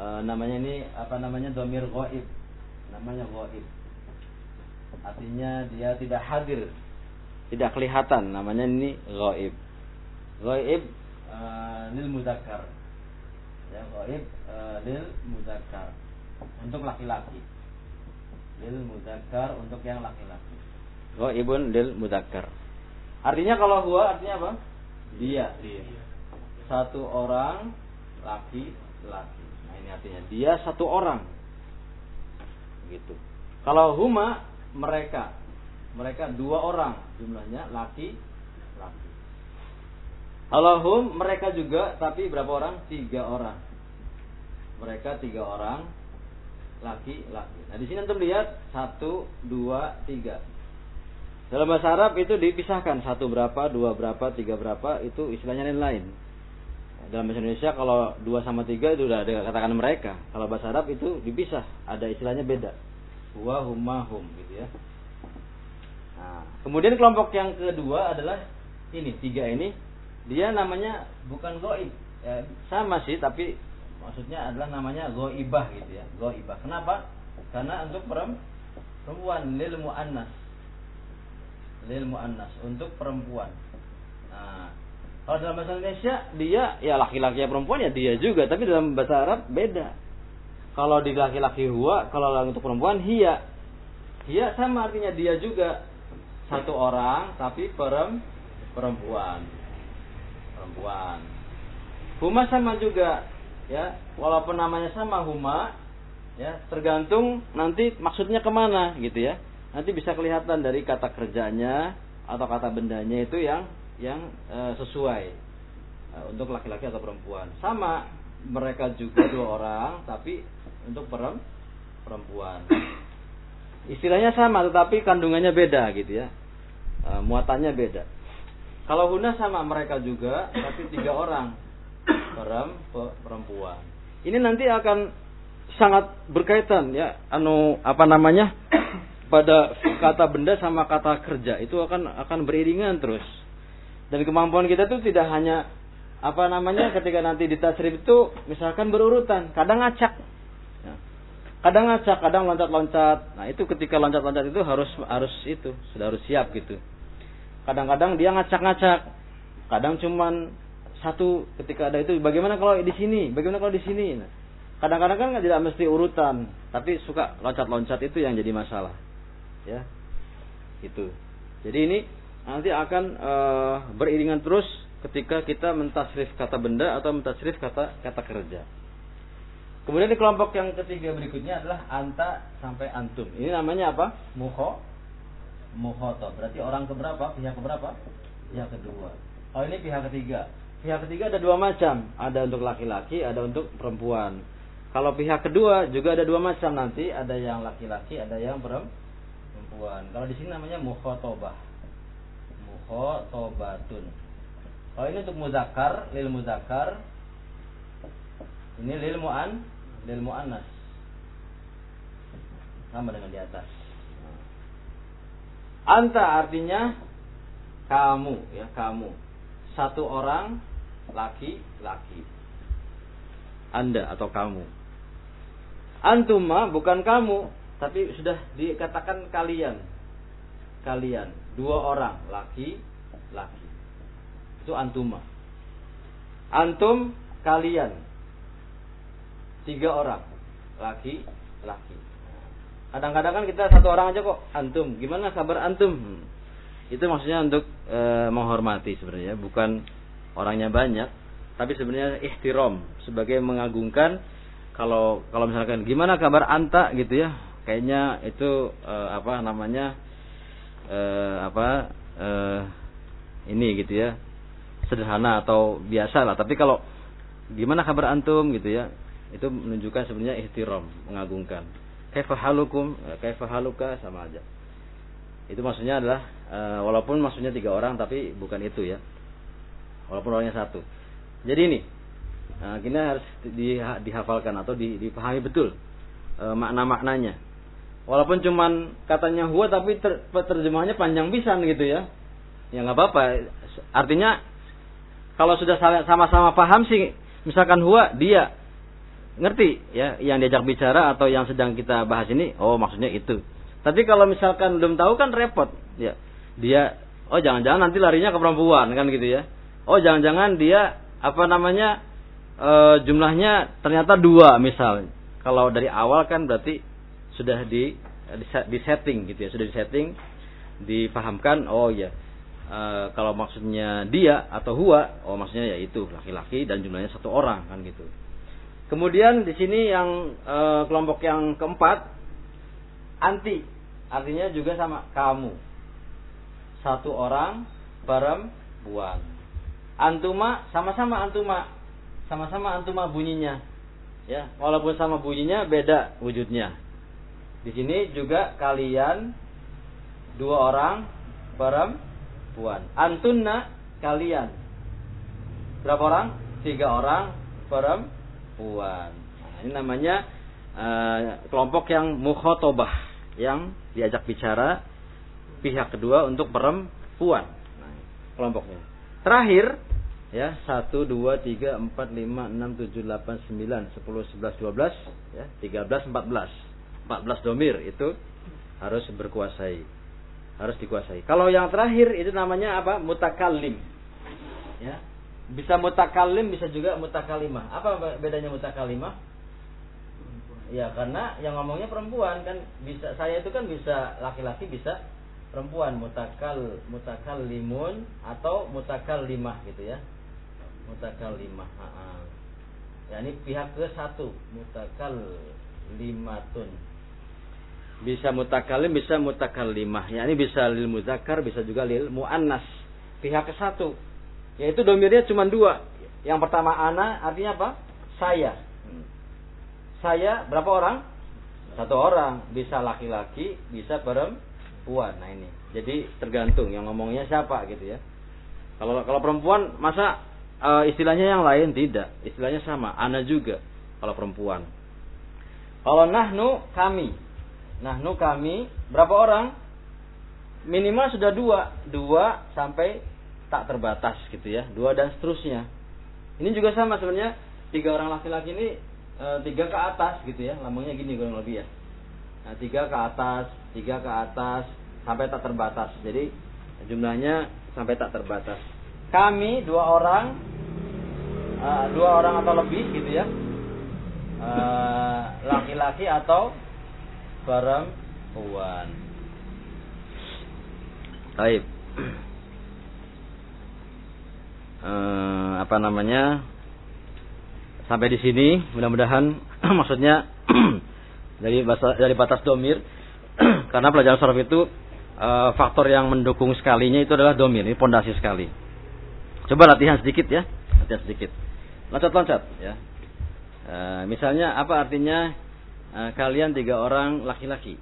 E, namanya ini apa namanya? Domir goib namanya goib artinya dia tidak hadir. Tidak kelihatan. Namanya ini ghaib. Ghaib uh, lil muzakkar. Ya ghaib uh, lil muzakkar. Untuk laki-laki. Lil muzakkar untuk yang laki-laki. Ghaibun lil muzakkar artinya kalau huwa artinya apa dia satu orang laki laki nah ini artinya dia satu orang gitu kalau huma mereka mereka dua orang jumlahnya laki laki. Allahum mereka juga tapi berapa orang? Tiga orang. Mereka tiga orang laki laki. Nah di sini untuk lihat satu dua tiga. Dalam bahasa Arab itu dipisahkan satu berapa, dua berapa, tiga berapa itu istilahnya lain lain. Dalam bahasa Indonesia kalau dua sama tiga itu udah ada katakan mereka. Kalau bahasa Arab itu dipisah, ada istilahnya beda. Huwa huma hum gitu ya. Nah, kemudian kelompok yang kedua adalah ini tiga ini dia namanya bukan goib ya, sama sih tapi maksudnya adalah namanya goibah gitu ya goibah kenapa karena untuk perempuan lil muannas lil muannas untuk perempuan. Nah kalau dalam bahasa Indonesia dia ya laki-laki ya perempuan ya dia juga. Tapi dalam bahasa Arab beda. Kalau di laki-laki huwa kalau untuk perempuan hia. Hia sama artinya dia juga. Satu orang tapi perempuan. Perempuan. Huma sama juga ya. Walaupun namanya sama huma ya tergantung nanti maksudnya ke mana gitu ya nanti bisa kelihatan dari kata kerjanya atau kata bendanya itu yang yang e, sesuai e, untuk laki-laki atau perempuan sama mereka juga dua orang tapi untuk perempuan istilahnya sama tetapi kandungannya beda gitu ya Eh, muatannya beda. Kalau huna sama mereka juga, tapi tiga orang perempuan. Ini nanti akan sangat berkaitan ya, anu apa namanya pada kata benda sama kata kerja itu akan akan beriringan terus. Dan kemampuan kita tuh tidak hanya apa namanya ketika nanti di tasrif itu misalkan berurutan, kadang ngacak. Ya. Kadang ngacak, kadang loncat-loncat. Nah, itu ketika loncat-loncat itu harus harus itu, sudah harus siap gitu. Kadang-kadang dia ngacak-ngacak. Kadang cuman satu ketika ada itu bagaimana kalau di sini? Bagaimana kalau di sini? Nah, kadang-kadang kan tidak mesti urutan, tapi suka loncat-loncat itu yang jadi masalah. Ya. Itu. Jadi ini nanti akan uh, beriringan terus ketika kita mentasrif kata benda atau mentasrif kata kata kerja. Kemudian di kelompok yang ketiga berikutnya adalah anta sampai antum. Ini namanya apa? Muho, muhoto. Berarti orang keberapa? Pihak keberapa? Pihak kedua. Oh ini pihak ketiga. Pihak ketiga ada dua macam. Ada untuk laki-laki, ada untuk perempuan. Kalau pihak kedua juga ada dua macam nanti. Ada yang laki-laki, ada yang perempuan. Kalau di sini namanya muhotobah. Muhotobatun. Oh ini untuk muzakar, lil muzakar. Ini lil mu'an, lil mu'annas. Sama dengan di atas. Anta artinya kamu ya, kamu. Satu orang laki-laki. Anda atau kamu. Antuma bukan kamu, tapi sudah dikatakan kalian. Kalian, dua orang laki-laki itu antuma. Antum kalian tiga orang laki laki. Kadang-kadang kan kita satu orang aja kok antum. Gimana kabar antum? Hmm. Itu maksudnya untuk e, menghormati sebenarnya, bukan orangnya banyak, tapi sebenarnya ihtiram sebagai mengagungkan kalau kalau misalkan gimana kabar anta gitu ya kayaknya itu e, apa namanya e, apa e, ini gitu ya sederhana atau biasa lah. Tapi kalau gimana kabar antum gitu ya, itu menunjukkan sebenarnya ihtiram, mengagungkan. Kaifa halukum, kaifa haluka sama aja. Itu maksudnya adalah e, walaupun maksudnya tiga orang tapi bukan itu ya. Walaupun orangnya satu. Jadi ini Nah, kita harus di, dihafalkan atau di, dipahami betul e, makna-maknanya. Walaupun cuman katanya huwa tapi ter, terjemahannya panjang pisan gitu ya. Ya nggak apa-apa. Artinya kalau sudah sama-sama paham sih, misalkan huwa dia ngerti ya yang diajak bicara atau yang sedang kita bahas ini, oh maksudnya itu. Tapi kalau misalkan belum tahu kan repot, ya. Dia oh jangan-jangan nanti larinya ke perempuan kan gitu ya. Oh jangan-jangan dia apa namanya e, jumlahnya ternyata dua misal. Kalau dari awal kan berarti sudah di setting gitu ya, sudah di setting dipahamkan oh ya e, kalau maksudnya dia atau huwa, oh maksudnya ya itu laki-laki dan jumlahnya satu orang kan gitu. Kemudian di sini yang e, kelompok yang keempat anti, artinya juga sama kamu. Satu orang perempuan. Antuma sama-sama antuma, sama-sama antuma bunyinya. Ya, walaupun sama bunyinya beda wujudnya. Di sini juga kalian dua orang perempuan. Antunna kalian. Berapa orang? Tiga orang perempuan. Nah, ini namanya uh, kelompok yang mukhotobah yang diajak bicara pihak kedua untuk perempuan. Nah, kelompoknya. Terakhir ya satu dua tiga empat lima enam tujuh delapan sembilan sepuluh sebelas dua belas ya tiga belas empat belas empat belas domir itu harus berkuasai harus dikuasai. Kalau yang terakhir itu namanya apa? Mutakallim. Ya. Bisa mutakallim, bisa juga mutakalimah. Apa bedanya mutakalimah? Ya, karena yang ngomongnya perempuan kan bisa saya itu kan bisa laki-laki bisa perempuan mutakal mutakallimun atau mutakallimah gitu ya. Mutakallimah. Ya ini pihak ke satu mutakallimatun bisa mutakalim bisa mutakalimah ya ini bisa lil muzakkar bisa juga lil muannas. Pihak ke satu yaitu domirnya cuma dua. Yang pertama ana artinya apa? Saya. Saya berapa orang? Satu orang. Bisa laki-laki bisa perempuan. Nah ini. Jadi tergantung yang ngomongnya siapa gitu ya. Kalau kalau perempuan masa uh, istilahnya yang lain? Tidak, istilahnya sama, ana juga kalau perempuan. Kalau nahnu kami. Nahnu kami berapa orang? Minimal sudah dua, dua sampai tak terbatas gitu ya, dua dan seterusnya. Ini juga sama sebenarnya tiga orang laki-laki ini e, tiga ke atas gitu ya, lambangnya gini kurang lebih ya. Nah, tiga ke atas, tiga ke atas sampai tak terbatas. Jadi jumlahnya sampai tak terbatas. Kami dua orang, e, dua orang atau lebih gitu ya, laki-laki e, atau perempuan. Baik. Uh, apa namanya? Sampai di sini, mudah-mudahan maksudnya dari bahasa, dari batas domir, karena pelajaran sorf itu uh, faktor yang mendukung sekalinya itu adalah domir, ini pondasi sekali. Coba latihan sedikit ya, latihan sedikit. Loncat-loncat ya. Uh, misalnya apa artinya uh, kalian tiga orang laki-laki?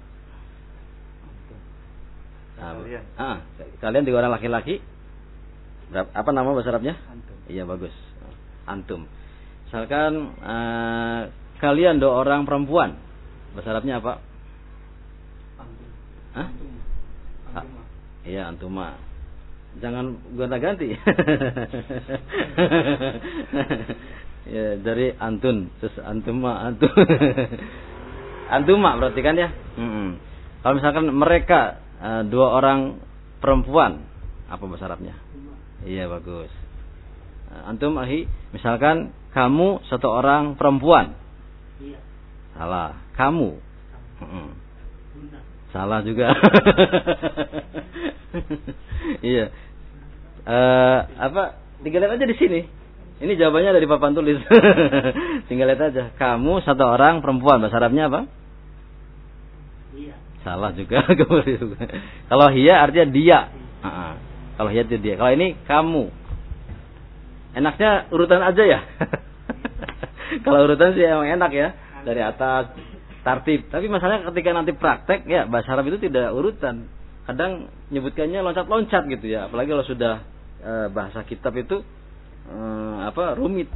Nah, kalian. Ah, kalian tiga orang laki-laki. Apa nama bahasa Arabnya? Antum. Iya bagus. Antum. Misalkan uh, kalian dua orang perempuan. Bahasa Arabnya apa? Antum. Hah? Antum. Ah, iya antuma. Jangan gonta-ganti. ya dari antun terus antuma antum. antuma berarti kan ya? Mm -mm. Kalau misalkan mereka uh, dua orang perempuan, apa bahasa Arabnya? Iya bagus. Uh, antum ahi, misalkan kamu satu orang perempuan. Iya. Salah. Kamu. Mm -mm. Salah juga. iya. Uh, apa? Tinggal lihat aja di sini. Ini jawabannya dari papan tulis. Tinggal lihat aja. Kamu satu orang perempuan. Bahasa Arabnya apa? Salah juga. Kalau hia artinya dia. Kalau hia itu dia. Kalau ini kamu. Enaknya urutan aja ya. Kalau urutan sih emang enak ya. Dari atas tartib. Tapi masalahnya ketika nanti praktek ya bahasa Arab itu tidak urutan. Kadang nyebutkannya loncat-loncat gitu ya. Apalagi kalau sudah e, bahasa kitab itu e, apa rumit.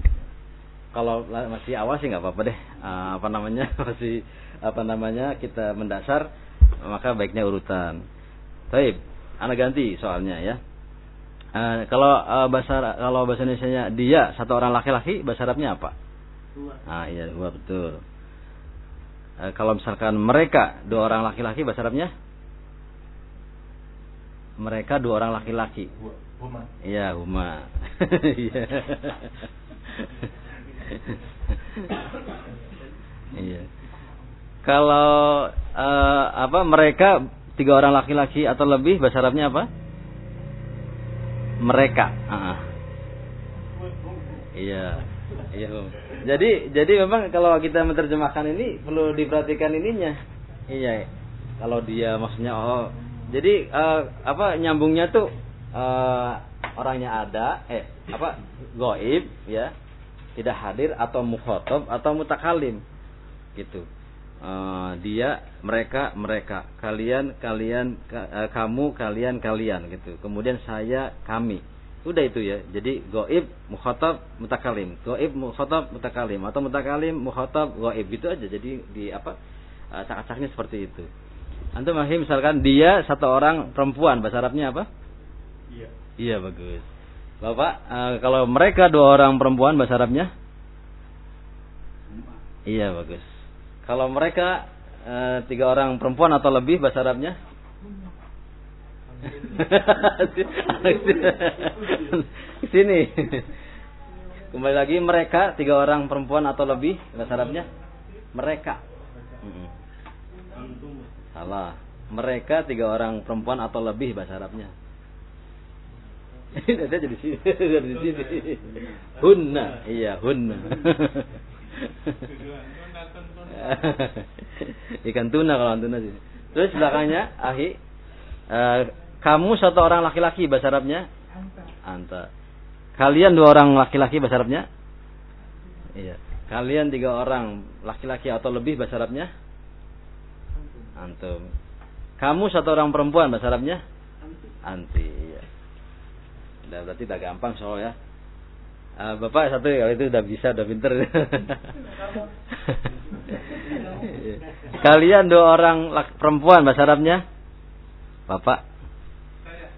Kalau masih awal sih nggak apa-apa deh. E, apa namanya masih apa namanya kita mendasar maka baiknya urutan. Baik, anak ganti soalnya ya. E, kalau e, bahasa kalau bahasa Indonesia dia satu orang laki-laki bahasa Arabnya apa? Dua. Ah iya dua betul. E, kalau misalkan mereka dua orang laki-laki bahasa Arabnya? Mereka dua orang laki-laki. Huma. Iya, huma. Iya. Iya. Kalau uh, apa mereka tiga orang laki-laki atau lebih bahasa Arabnya apa? Mereka. Uh. Iya. Iya. Jadi jadi memang kalau kita menerjemahkan ini perlu diperhatikan ininya. Iya. Kalau dia maksudnya oh jadi uh, apa nyambungnya tuh uh, orangnya ada eh apa goib ya tidak hadir atau mukhotob atau mutakalim gitu uh, dia mereka mereka. Kalian kalian ka, uh, kamu kalian kalian gitu. Kemudian saya kami. Udah itu ya. Jadi goib mukhotob mutakalim. Goib mukhotob mutakalim. Atau mutakalim mukhotob goib. Gitu aja. Jadi di apa uh, cak-caknya seperti itu. Antum mahim misalkan dia satu orang perempuan. Bahasa Arabnya apa? Iya. iya bagus. Bapak uh, kalau mereka dua orang perempuan bahasa Arabnya? Iya bagus kalau mereka uh, tiga orang perempuan atau lebih bahasa Arabnya? Sini. Kembali lagi mereka tiga orang perempuan atau lebih bahasa Arabnya? Mereka. Salah. Mereka tiga orang perempuan atau lebih bahasa Arabnya? Nanti aja di sini, di sini. Hunna, iya hunna. Ikan tuna kalau tuna sih. Terus belakangnya ahi eh, kamu satu orang laki-laki bahasa Arabnya anta. Kalian dua orang laki-laki bahasa Arabnya? Iya. Kalian tiga orang laki-laki atau lebih bahasa Arabnya? Antum. Kamu satu orang perempuan bahasa Arabnya? Anti. Iya. Udah berarti udah gampang soal ya. Ah, Bapak satu kalau itu udah bisa, udah pinter. Kalian dua orang perempuan bahasa Arabnya? Bapak?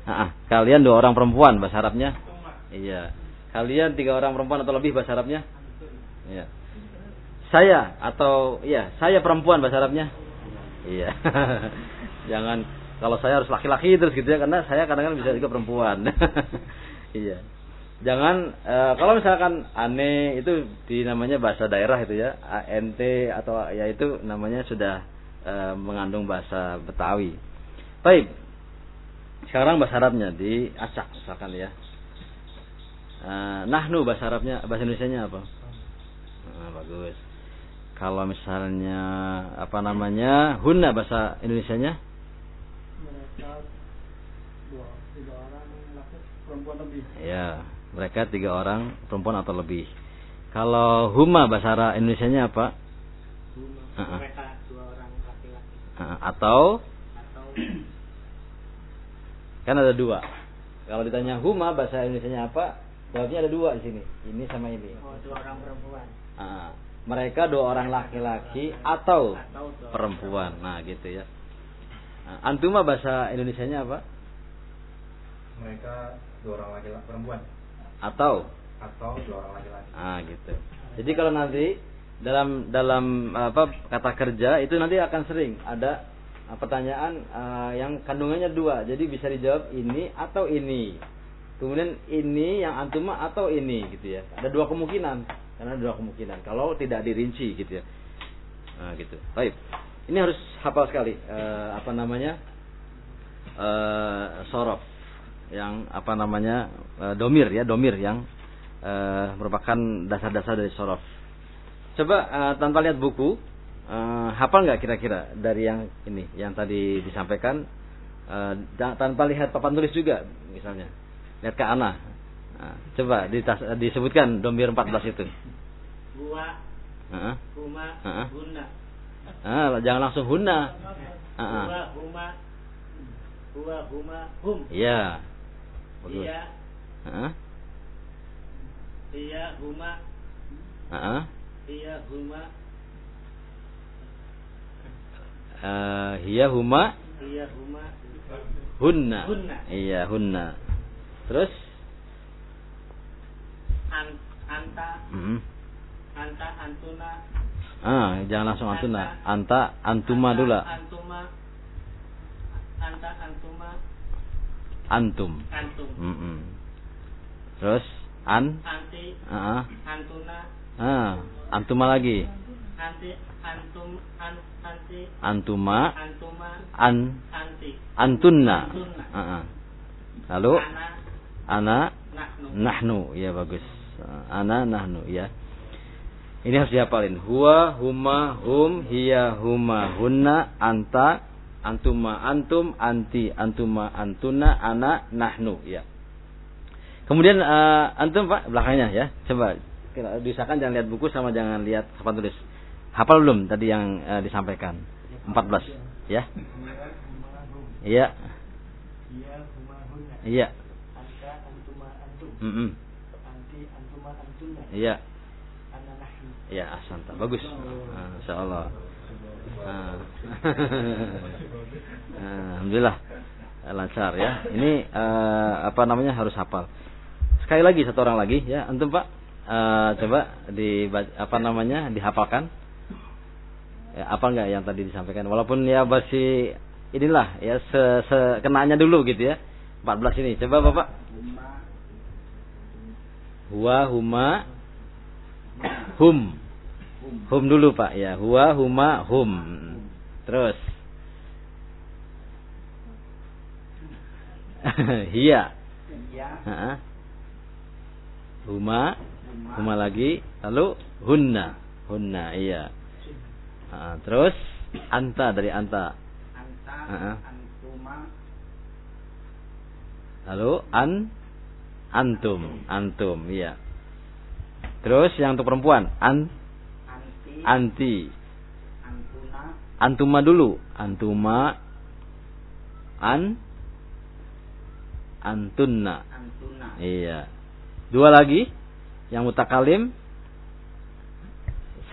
Ah, ah. kalian dua orang perempuan bahasa Arabnya? Iya. Kalian tiga orang perempuan atau lebih bahasa Arabnya? Iya. Saya atau iya, saya perempuan bahasa Arabnya? Iya. Jangan kalau saya harus laki-laki terus gitu ya karena saya kadang-kadang bisa juga perempuan. iya. Jangan eh, kalau misalkan aneh itu di namanya bahasa daerah itu ya, ANT atau ya itu namanya sudah eh, mengandung bahasa Betawi. Baik. Sekarang bahasa Arabnya di acak misalkan ya. Eh, nahnu bahasa Arabnya bahasa Indonesianya apa? Nah, bagus. Kalau misalnya apa namanya? Hunna bahasa Indonesianya? Mereka dua tiga orang laki perempuan lebih. Ya, mereka tiga orang perempuan atau lebih. Kalau huma bahasa Arab Indonesianya apa? Uh-uh. Mereka dua orang laki-laki Eh, Atau atau kan ada dua. Kalau ditanya huma bahasa Indonesianya apa? Jawabnya ada dua di sini. Ini sama ini. oh, dua orang perempuan Ah, mereka dua orang laki-laki atau atau perempuan. Nah, gitu ya. Antuma bahasa Indonesianya apa? mereka dua orang laki-laki perempuan Atau atau dua orang laki-laki Ah gitu. Jadi kalau nanti dalam dalam apa kata kerja itu nanti akan sering ada uh, pertanyaan uh, yang kandungannya dua. Jadi bisa dijawab ini atau ini. Kemudian ini yang antuma atau ini gitu ya. Ada dua kemungkinan. Karena ada dua kemungkinan. Kalau tidak dirinci gitu ya. Nah, gitu. Baik. Ini harus hafal sekali uh, apa namanya? uh, sorof yang apa namanya uh, domir ya domir yang eh, merupakan dasar-dasar dari sorof. Coba eh, tanpa lihat buku, eh, hafal nggak kira-kira dari yang ini, yang tadi disampaikan, da- tanpa lihat papan tulis juga, misalnya, lihat ke Ana. Nah, coba ditas- disebutkan domir 14 itu. gua Heeh. huma Heeh. guna Ah, jangan langsung huna. Ah. gua huma hum Iya. Bagus. iya Heeh. iya huma Heeh. iya huma Eh, hiya huma iya huma hunna. Hunna. Iya, hunna. Terus? an, anta Mm. anta antuna Ah, jangan langsung antuna. Anta, antuma dulu. antuma anta antuma Antum. antum Mm-mm. Terus an, anti ah, antuna ah, antuma lagi. anti antum an, anti Antuma, antuma an, anti antunna. Antunna. Ah, ah. Lalu ana ana, nahnu nahnu. Ya bagus. Ana, nahnu. Ya. Ini harus dihafalin. Huwa, huma, hum, hiya, huma, hunna, anta, antuma, antum, anti, antuma, antuna, ana, nahnu. Ya. Kemudian eh, antum Pak belakangnya ya. Coba diusahakan jangan lihat buku sama jangan lihat papan tulis. Hafal belum tadi yang eh, disampaikan? 14 ya. Iya. iya Iya. Iya. Ya, asanta. Bagus. Ah, Allah. Ah. Alhamdulillah lancar ya. Ini eh, apa namanya harus hafal. Sekali lagi satu orang lagi ya, antum Pak. Eh, coba di apa namanya dihafalkan. Ya, apa enggak yang tadi disampaikan? Walaupun ya masih inilah ya se, se kenanya dulu gitu ya. 14 ini. Coba Bapak. Huwa huma hum. Hum dulu Pak ya. Huwa huma hum. Terus. Hiya. iya Ha-ha. Huma. Huma lagi. Lalu hunna. Hunna iya. Ha, terus anta dari anta. anta antuma Lalu an antum. Antum iya. Terus yang untuk perempuan an anti antuna Antuma dulu. Antuma an antunna. Antuna. Iya. Dua lagi yang mutakalim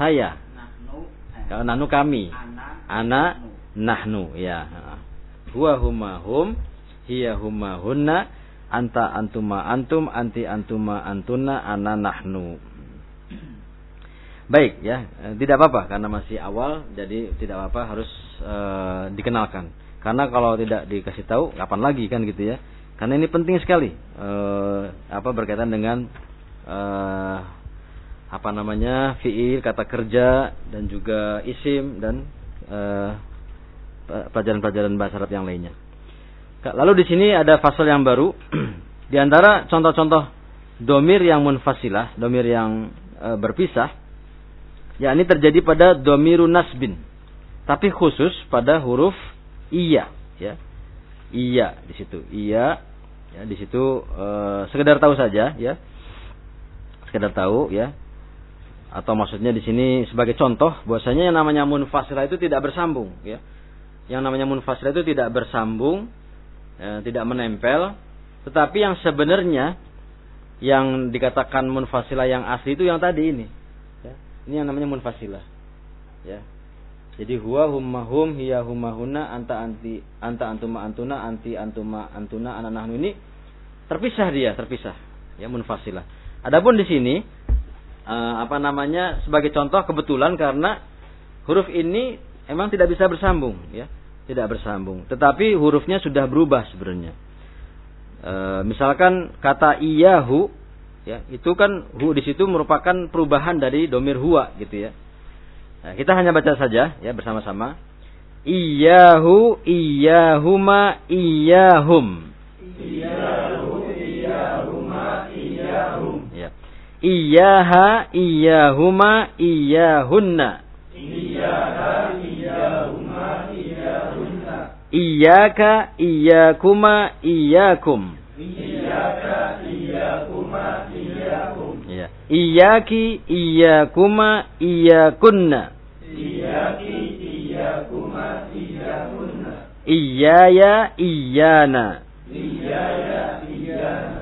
saya. Nahnu. eh, Kalau nahnu kami. Ana. Ana nahnu. nahnu ya. Huwa huma hum, hiya huma hunna, anta antuma antum, anti antuma antuna, ana nahnu. Baik ya, Eh, tidak apa-apa karena masih awal, jadi tidak apa-apa harus eh, dikenalkan. Karena kalau tidak dikasih tahu, kapan lagi kan gitu ya? Karena ini penting sekali, eh, apa berkaitan dengan eh, apa namanya fiil, kata kerja dan juga isim dan pelajaran-pelajaran bahasa Arab yang lainnya. Lalu di sini ada fasal yang baru. di antara contoh-contoh domir yang munfasilah, domir yang eh, berpisah, yakni terjadi pada domiru nasbin. Tapi khusus pada huruf iya, ya. Iya di situ. Iya ya di situ eh, sekedar tahu saja ya. Sekedar tahu ya. Atau maksudnya di sini sebagai contoh bahwasanya yang namanya munfasilah itu tidak bersambung ya. Yang namanya munfasilah itu tidak bersambung, eh, tidak menempel, tetapi yang sebenarnya yang dikatakan munfasilah yang asli itu yang tadi ini. Ini yang namanya munfasilah. Ya. Jadi huwa humma hum hiya humma hunna anta anti anta antuma antuna anti antuma antuna ana nahnu ini terpisah dia, terpisah. Ya munfasilah. Adapun di sini eh, apa namanya sebagai contoh kebetulan karena huruf ini emang tidak bisa bersambung ya, tidak bersambung. Tetapi hurufnya sudah berubah sebenarnya. Eh, misalkan kata iyahu ya, itu kan hu di situ merupakan perubahan dari domir huwa gitu ya. Nah, kita hanya baca saja ya bersama-sama. Iyahu, iyahuma, iyahum. Iyahu, iyahuma, iyahum. Ya. Iyaha, iyahuma, iyahunna. Iyaha, iyahuma, iyahunna. Iyaka, iyakuma, iyakum. Iyaka, iyakuma, iyakum. Ya. Iyaki, iyakuma, iyakunna. Iyaya, iyana. Iyaya, iyana.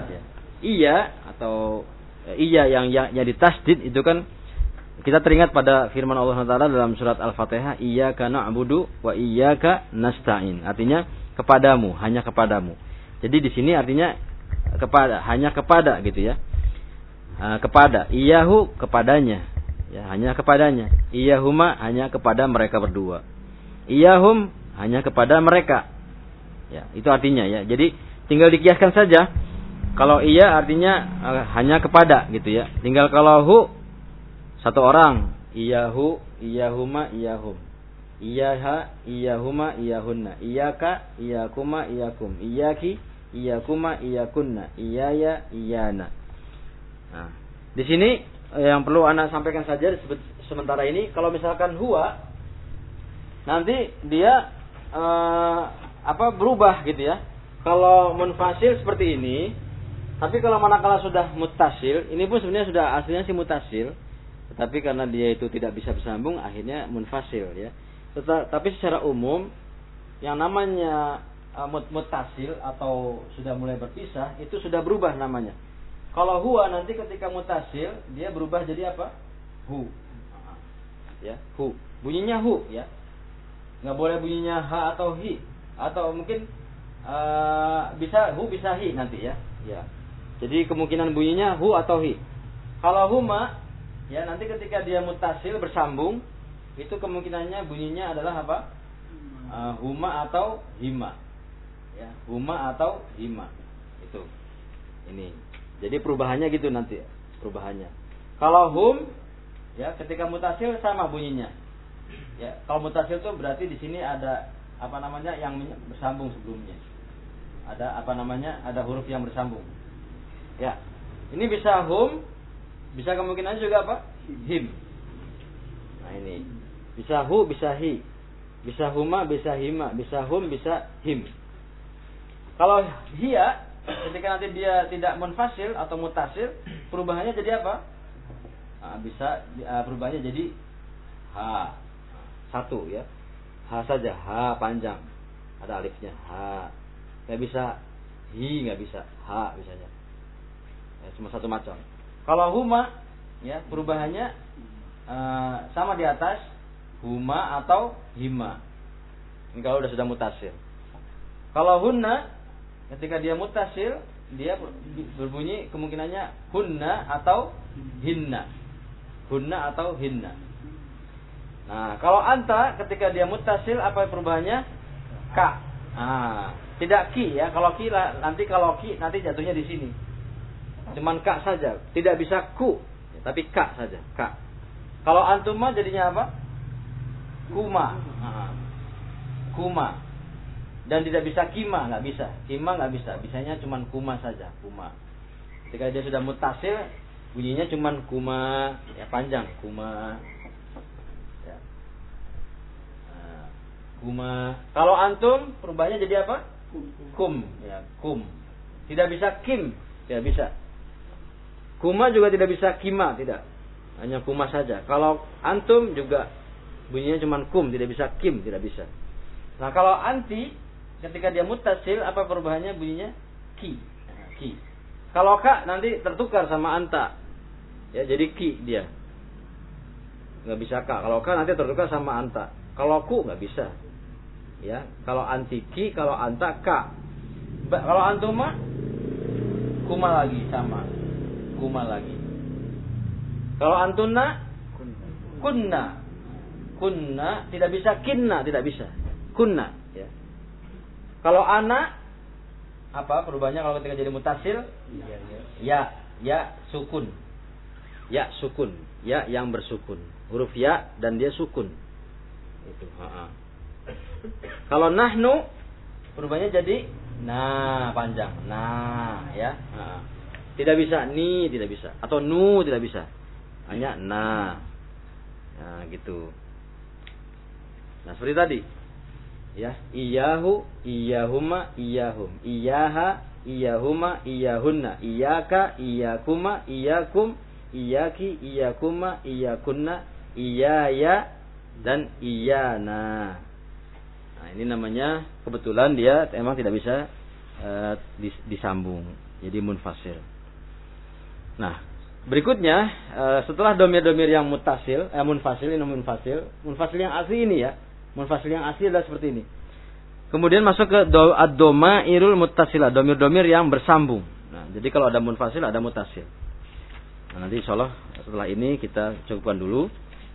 Iya atau eh, iya yang yang, yang ditasdid itu kan kita teringat pada firman Allah Taala dalam surat Al-Fatihah, Iyyaka na'budu wa iyyaka nasta'in. Artinya kepadamu, hanya kepadamu. Jadi di sini artinya kepada, hanya kepada gitu ya. Kepada, iyahu kepadanya. Ya, hanya kepadanya. Iyahuma hanya kepada mereka berdua. Iyahum hanya kepada mereka. Ya, itu artinya ya. Jadi tinggal dikiaskan saja. Kalau iya artinya eh, hanya kepada gitu ya. Tinggal kalau hu satu orang. Iyahu, iyahuma, iyahum. Iyaha, iyahuma, iyahunna. Iyaka, iyakuma, iyakum. Iyaki, iyakuma, iyakunna. Iyaya, iyana. Nah, di sini eh, yang perlu anak sampaikan saja sementara ini kalau misalkan huwa nanti dia eh, apa berubah gitu ya. Kalau munfasil seperti ini, tapi kalau manakala sudah mutasil, ini pun sebenarnya sudah aslinya sih mutasil, tetapi karena dia itu tidak bisa bersambung, akhirnya munfasil ya. Teta- Tapi secara umum, yang namanya mut- mutasil atau sudah mulai berpisah, itu sudah berubah namanya. Kalau huwa nanti ketika mutasil, dia berubah jadi apa? Hu. Ya, hu. Bunyinya hu ya. Nggak boleh bunyinya ha atau hi atau mungkin eh, bisa hu bisa hi nanti ya. Ya. Jadi kemungkinan bunyinya hu atau hi. Kalau huma ya nanti ketika dia mutasil bersambung itu kemungkinannya bunyinya adalah apa? Eh, huma atau hima. Ya, huma atau hima. Itu. Ini. Jadi perubahannya gitu nanti perubahannya. Kalau hum ya ketika mutasil sama bunyinya. Ya, kalau mutasil itu berarti di sini ada apa namanya yang bersambung sebelumnya. Ada apa namanya? Ada huruf yang bersambung. Ya. Ini bisa hum, bisa kemungkinan juga apa? Him. Nah, ini. Bisa hu, bisa hi. Bisa huma, bisa hima, bisa hum, bisa him. Kalau hiya ketika nanti dia tidak munfasil atau mutasil, perubahannya jadi apa? Nah, bisa uh, perubahannya jadi ha satu ya ha saja ha panjang ada alifnya ha nggak bisa hi nggak bisa, ha bisanya. Ya, cuma satu macam. Kalau huma, ya perubahannya uh, sama di atas huma atau hima. Ini kalau sudah sudah mutasil. Kalau hunna, ketika dia mutasil, dia berbunyi kemungkinannya hunna atau hinna. Hunna atau hinna. Nah, kalau anta ketika dia mutasil apa perubahannya? Ka. Nah, tidak ki ya. Kalau ki nanti kalau ki nanti jatuhnya di sini. Cuman ka saja, tidak bisa ku, tapi ka saja, ka. Kalau antuma jadinya apa? Kuma. Nah, kuma dan tidak bisa kima nggak bisa. Kima nggak bisa. Bisanya cuma kuma saja kuma. Ketika dia sudah mutasil bunyinya cuma kuma ya panjang kuma. Ya. Nah, kuma. Kalau antum perubahannya jadi apa? Kum. Ya kum. Tidak bisa kim tidak bisa. Kuma juga tidak bisa kima tidak. Hanya kuma saja. Kalau antum juga bunyinya cuma kum tidak bisa kim tidak bisa. Nah kalau anti ketika dia mutasil apa perubahannya bunyinya ki. Nah, ki. Kalau ka nanti tertukar sama anta. Ya jadi ki dia. Nggak bisa ka. Kalau ka nanti tertukar sama anta. Kalau ku nggak bisa. Ya, kalau anti ki, kalau anta ka. Ba kalau antuma kuma lagi sama. Kuma lagi. Kalau antuna kunna. Kunna tidak bisa kinna, tidak bisa kunna. Kalau anak apa perubahannya kalau ketika jadi mutasil? Ya, ya, ya, sukun. Ya sukun, ya yang bersukun. Huruf ya dan dia sukun. Itu. Ha -ha. Kalau nahnu perubahannya jadi nah panjang. Nah, ya. Ha -ha. Tidak bisa ni, tidak bisa. Atau nu tidak bisa. Hanya nah. Nah, gitu. Nah, seperti tadi ya iyahu iyahuma iyahum. Iyaha iyahuma iyahunna. Iyaka iyakuma iyakum. Iyaki iyakuma iyakunna. Iyaya dan iyana. Nah ini namanya kebetulan dia emang tidak bisa uh, disambung. Jadi munfasil nah berikutnya uh, setelah domir-domir yang mutasil eh, munfasil ini munfasil. Munfasil yang asli ini ya Munfasil yang asli adalah seperti ini. Kemudian masuk ke do, ad-doma irul mutasila, domir-domir yang bersambung. Nah, jadi kalau ada munfasil ada mutasil. Nah, nanti insya Allah setelah ini kita cukupkan dulu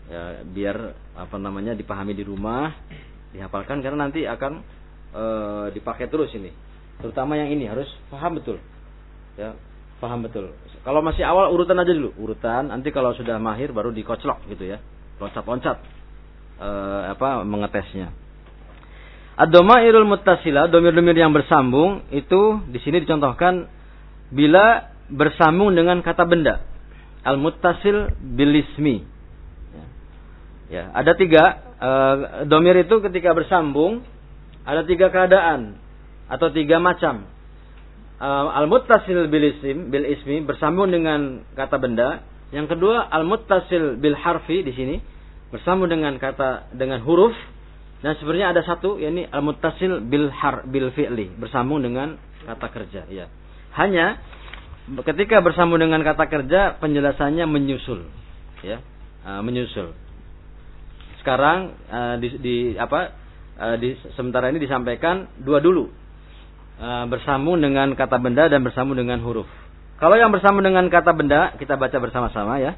ya, biar apa namanya dipahami di rumah, dihafalkan karena nanti akan e, dipakai terus ini. Terutama yang ini harus paham betul. Ya, paham betul. Kalau masih awal urutan aja dulu, urutan. Nanti kalau sudah mahir baru dikoclok gitu ya, loncat-loncat uh, apa mengetesnya. Ad-dhamairul muttasila, domir-domir yang bersambung itu di sini dicontohkan bila bersambung dengan kata benda. Al-muttasil bilismi. Ya. ada tiga uh, domir itu ketika bersambung ada tiga keadaan atau tiga macam. Uh, al-muttasil bil ism bil ismi bersambung dengan kata benda. Yang kedua al-muttasil bil harfi di sini bersambung dengan kata dengan huruf dan sebenarnya ada satu yakni al-muttasil bil har bil fi'li bersambung dengan kata kerja ya. Hanya ketika bersambung dengan kata kerja penjelasannya menyusul ya. Uh, menyusul. Sekarang uh, di, di apa uh, di sementara ini disampaikan dua dulu. Bersambung dengan kata benda dan bersambung dengan huruf. Kalau yang bersambung dengan kata benda kita baca bersama-sama ya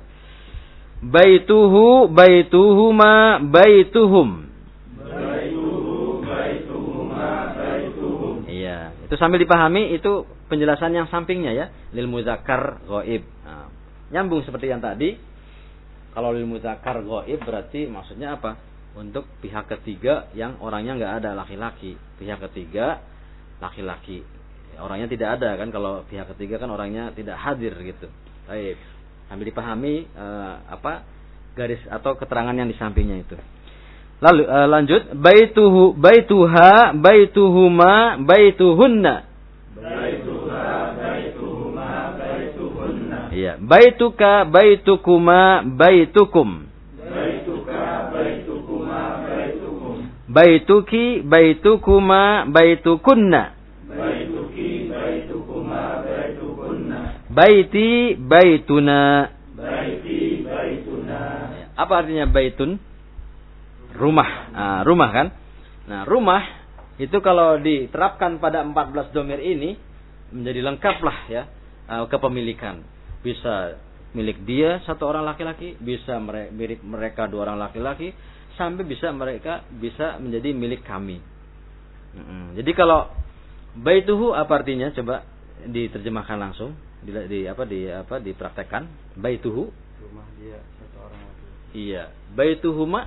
baituhu baituhuma baituhum. Baituhu baituhuma baituhum iya itu sambil dipahami itu penjelasan yang sampingnya ya. Lil muzakkar ghaib. Nah, nyambung seperti yang tadi. Kalau lil muzakkar ghaib berarti maksudnya apa? Untuk pihak ketiga yang orangnya nggak ada laki-laki. Pihak ketiga laki-laki. Orangnya tidak ada kan? Kalau pihak ketiga kan orangnya tidak hadir gitu. Baik sambil dipahami uh, apa garis atau keterangan yang di sampingnya itu. Lalu uh, lanjut baituhu baituha baituhuma baituhunna. Baituha baituhuma baituhunna. Iya, baituka baitukuma baitukum. Baituka baitukuma baitukum. Baituki baitukuma baitukunna. Baitukum Baiti baituna. Baiti baituna. Apa artinya baitun? Rumah. Nah, rumah kan? Nah, rumah itu kalau diterapkan pada 14 domir ini menjadi lengkap lah ya uh, kepemilikan. Bisa milik dia satu orang laki-laki, bisa milik mereka dua orang laki-laki, sampai bisa mereka bisa menjadi milik kami. Jadi kalau baituhu apa artinya? Coba diterjemahkan langsung, di, di apa di apa dipraktekkan. Baituhu rumah dia satu orang laki. Iya, baituhuma.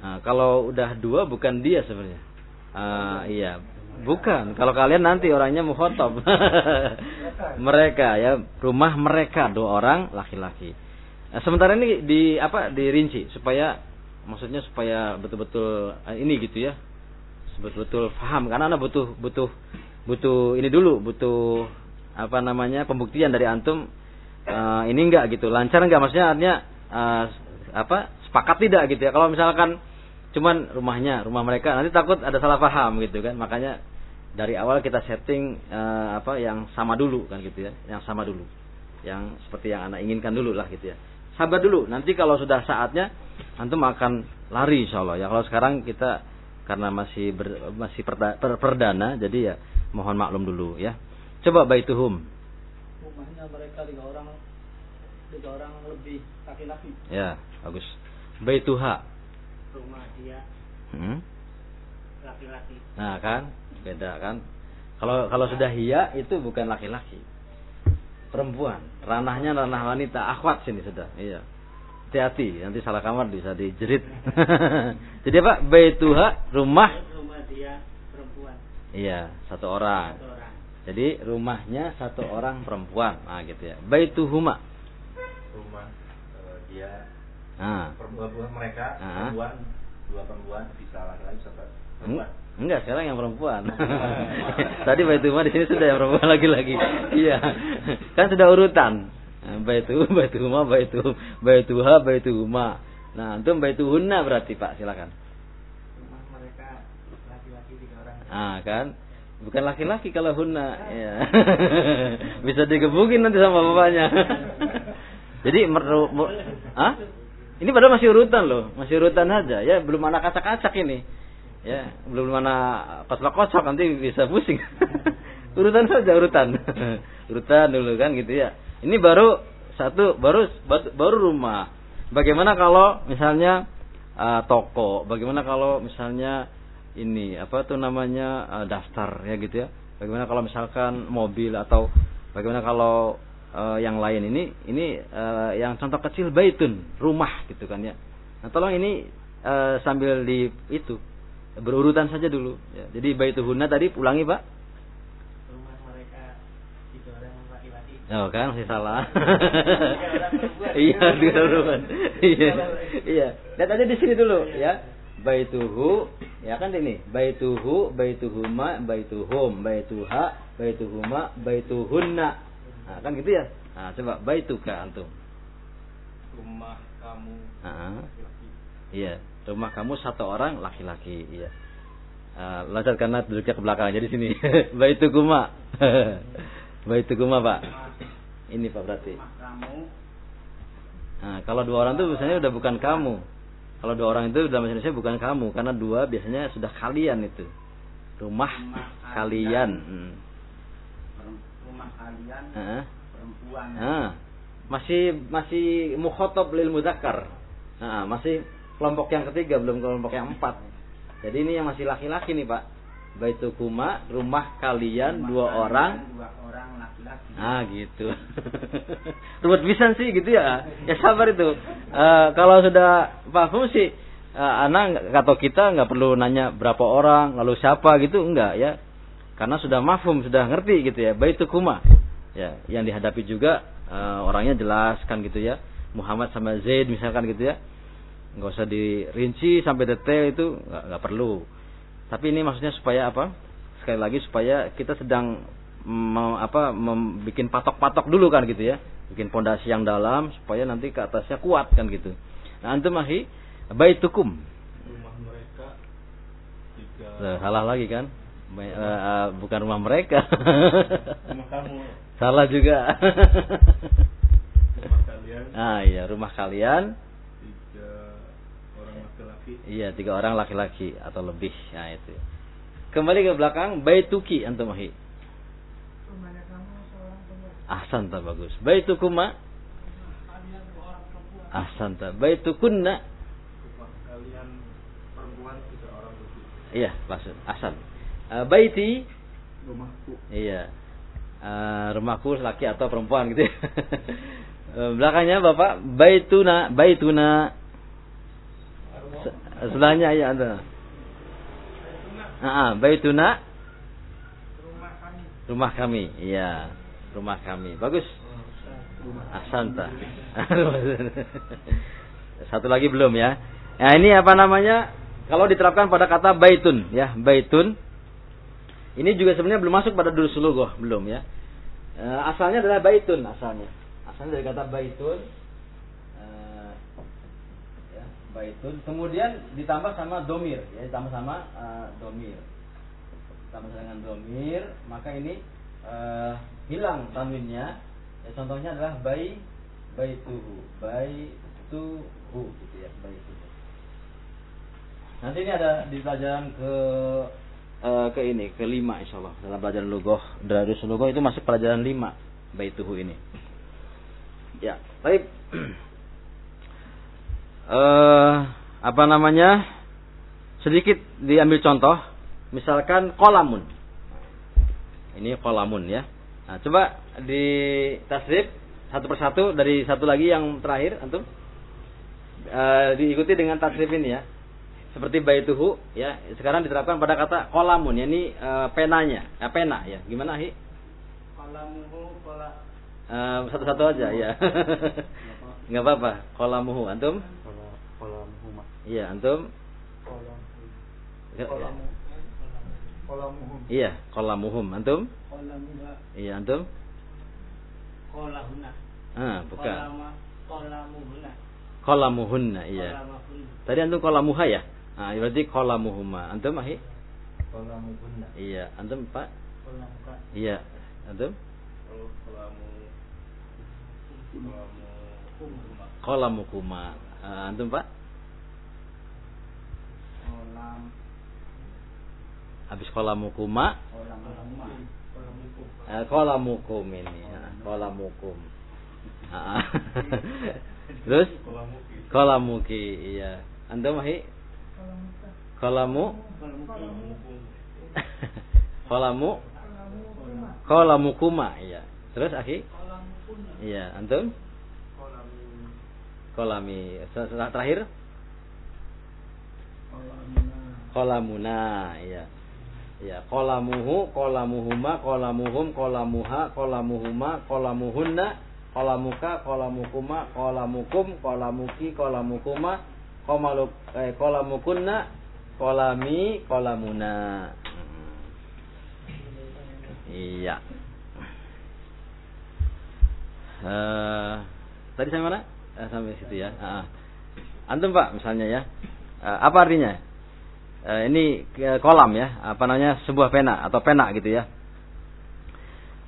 Nah, kalau udah dua bukan dia sebenarnya. Uh, iya, bukan. Kalau kalian nanti orangnya mukhotob. mereka ya, rumah mereka dua orang laki-laki. Nah, sementara ini di apa dirinci supaya maksudnya supaya betul-betul uh, ini gitu ya. Betul-betul paham karena anak butuh butuh butuh ini dulu, butuh apa namanya pembuktian dari antum uh, ini enggak gitu. Lancar enggak? Maksudnya artinya uh, apa sepakat tidak gitu ya. Kalau misalkan cuman rumahnya rumah mereka nanti takut ada salah paham gitu kan? Makanya dari awal kita setting uh, apa yang sama dulu kan gitu ya? Yang sama dulu. Yang seperti yang anak inginkan dulu lah gitu ya. Sabar dulu. Nanti kalau sudah saatnya antum akan lari insya Allah. Ya kalau sekarang kita karena masih ber, masih perda, per, perdana jadi ya mohon maklum dulu ya coba baituhum rumahnya mereka tiga orang tiga orang lebih laki-laki ya bagus baituha rumah dia hmm? laki-laki. Nah kan, beda kan. Kalau kalau sudah hia itu bukan laki-laki, perempuan. Ranahnya ranah wanita, akhwat sini sudah. Iya. Hati-hati, nanti salah kamar bisa dijerit. Jadi apa? Baituha, rumah. Rumah dia. Iya, satu orang. Satu orang. Jadi rumahnya satu orang perempuan. Nah gitu ya. Baituhuma. Rumah uh, dia Nah. Perempuan mereka nah. perempuan dua perempuan bisa laki-laki satu perempuan. Enggak, sekarang yang perempuan. Tadi Baitulmah di sini sudah yang perempuan lagi-lagi. iya. Kan sudah urutan. Baitu, Baitulmah, Baitu, Baituha, Baituhuma. Nah, antum Baituhunna berarti Pak, silakan. Rumah mereka laki-laki tiga orang. Ah, kan? Bukan laki-laki kalau hunna, ya. Bisa digebukin nanti sama bapaknya. Jadi meru, ah? Ini padahal masih urutan loh, masih urutan aja ya, belum mana kacak-kacak ini. Ya, belum mana kocok-kocok nanti bisa pusing. urutan saja urutan. urutan dulu kan gitu ya. Ini baru satu baru baru rumah. Bagaimana kalau misalnya uh, toko, bagaimana kalau misalnya ini apa tuh namanya uh, daftar ya gitu ya. Bagaimana kalau misalkan mobil atau bagaimana kalau uh, yang lain ini ini uh, yang contoh kecil baitun rumah gitu kan ya. Nah tolong ini uh, sambil di itu berurutan saja dulu ya. jadi baituhuna tadi ulangi pak. Rumah mereka itu orang laki-laki oh kan masih salah. Iya dua perempuan. Iya. Iya. Lihat aja di sini dulu ya baituhu ya kan ini baituhu baituhuma baituhum baituha baituhuma baituhunna Nah, kan gitu ya. Nah, coba baituka antum. Rumah kamu. Iya, rumah kamu satu orang laki-laki, iya. Uh, loncat karena duduknya ke belakang jadi sini. Baitukuma. Baitukuma, Pak. Ini Pak berarti. Kamu. Nah, kalau dua orang itu biasanya udah bukan kamu. Kalau dua orang itu dalam bahasa Indonesia bukan kamu karena dua biasanya sudah kalian itu. Rumah, rumah kalian. Hmm rumah kalian uh. perempuan. Uh. Masih masih mukhotob lil muzakkar. Nah, masih kelompok yang ketiga belum kelompok yang empat. Jadi ini yang masih laki-laki nih Pak. Baitukuma rumah kalian rumah dua kalian, orang. Dua orang laki-laki. Ah gitu. Ruwet bisa sih gitu ya. Ya sabar itu. Uh, kalau sudah paham sih uh, anak atau kita nggak perlu nanya berapa orang lalu siapa gitu enggak ya karena sudah mafhum, sudah ngerti gitu ya. Baitukuma. Ya, yang dihadapi juga uh, orangnya jelas kan gitu ya. Muhammad sama Zaid misalkan gitu ya. Nggak usah dirinci sampai detail itu nggak, nggak perlu. Tapi ini maksudnya supaya apa? Sekali lagi supaya kita sedang mem, apa membuat patok-patok dulu kan gitu ya. Bikin pondasi yang dalam supaya nanti ke atasnya kuat kan gitu. Nah, antum baitukum. Rumah mereka. Nah, salah lagi kan? Eh, eh, bukan rumah mereka. Rumah kamu. Salah juga. Rumah kalian ah iya, rumah kalian. Iya tiga orang laki-laki atau lebih. Nah itu. Kembali ke belakang, baituki antum perempuan. Ahsanta bagus. Baitukuma Kalian dua orang perempuan. ahsanta. Baitukunna kalian perempuan tiga orang lebih. iya, maksud ahsan. Eh, baiti Rumahku. Iya. Eh, rumahku laki atau perempuan gitu. ya. Eh, Belakangnya Bapak baituna, baituna. Se- Sebelahnya ya ada. Ah, ah, baituna Rumah kami. rumah kami. Iya, rumah kami. Bagus. Asanta. Satu lagi belum ya. Nah, ini apa namanya? Kalau diterapkan pada kata baitun ya, baitun. Ini juga sebenarnya belum masuk pada dulu sulugoh, belum ya. Eh, asalnya adalah baitun asalnya. Asalnya dari kata baitun. Baitun. Kemudian ditambah sama domir, ya ditambah sama eh, domir. Ditambah dengan domir, maka ini eh, hilang tanwinnya. Ya, contohnya adalah bai baituhu, baituhu gitu ya, baituhu. Nanti ini ada di pelajaran ke eh, ke ini kelima insya Allah dalam pelajaran lugoh Darus lugoh itu masuk pelajaran lima baituhu ini. Ya, baik. eh apa namanya? Sedikit diambil contoh, misalkan kolamun. Ini kolamun ya. Nah, coba di tasrif satu persatu dari satu lagi yang terakhir antum. Eh, diikuti dengan tasrif ini ya. Seperti baituhu ya. Sekarang diterapkan pada kata kolamun ya ini eh, penanya, eh, pena ya. Gimana hi? Kalamuhu kola Eh, satu-satu aja ya. Nggak apa-apa. Kolamuhu antum? Iya, antum? kolamu. Ya, ya. Kolamuhum. Iya, kolamuhum antum? Kolamuha. Iya, antum? Kolahuna. Ah, bukan. Kolamuhuna. Kolamuhunna, iya. Kolamahunna. Tadi antum kolamuha ya? Ah, berarti kolamuhuma. Antum ahi? Kolamuhunna. Iya, antum Pak? Kolamuka. Iya, antum? Kalau kolamu kolamu rumah. Kolamukuma. Ah, antum Pak? Kolam. Habis kolamukuma, Kolamuma. Kolamuku. eh, kolamukum ini. Ah, kolamukum. Ah, Terus? Kolamuki. Kolamuki, iya. Antum ahi? Kolamuka. Kolamu? Kolamu? Kolamukuma. Kolamukuma, iya. Terus akhi? Iya, antum? Kolami. Terakhir? Kolamuna. Iya. Iya, kolamuhu, kolamuhuma, kolamuhum, kolamuha, kolamuhuma, kolamuhunna, kolamuka, kolamukuma, kolamukum, kolamuki, kolamukuma, komaluk, eh, kolamukunna, kolami, kolamuna. Iya. Eh, tadi sampai mana? Eh, sampai situ ya. Ah. Antum Pak misalnya ya. Eh, apa artinya? Eh, ini eh, kolam ya, apa namanya sebuah pena atau pena gitu ya.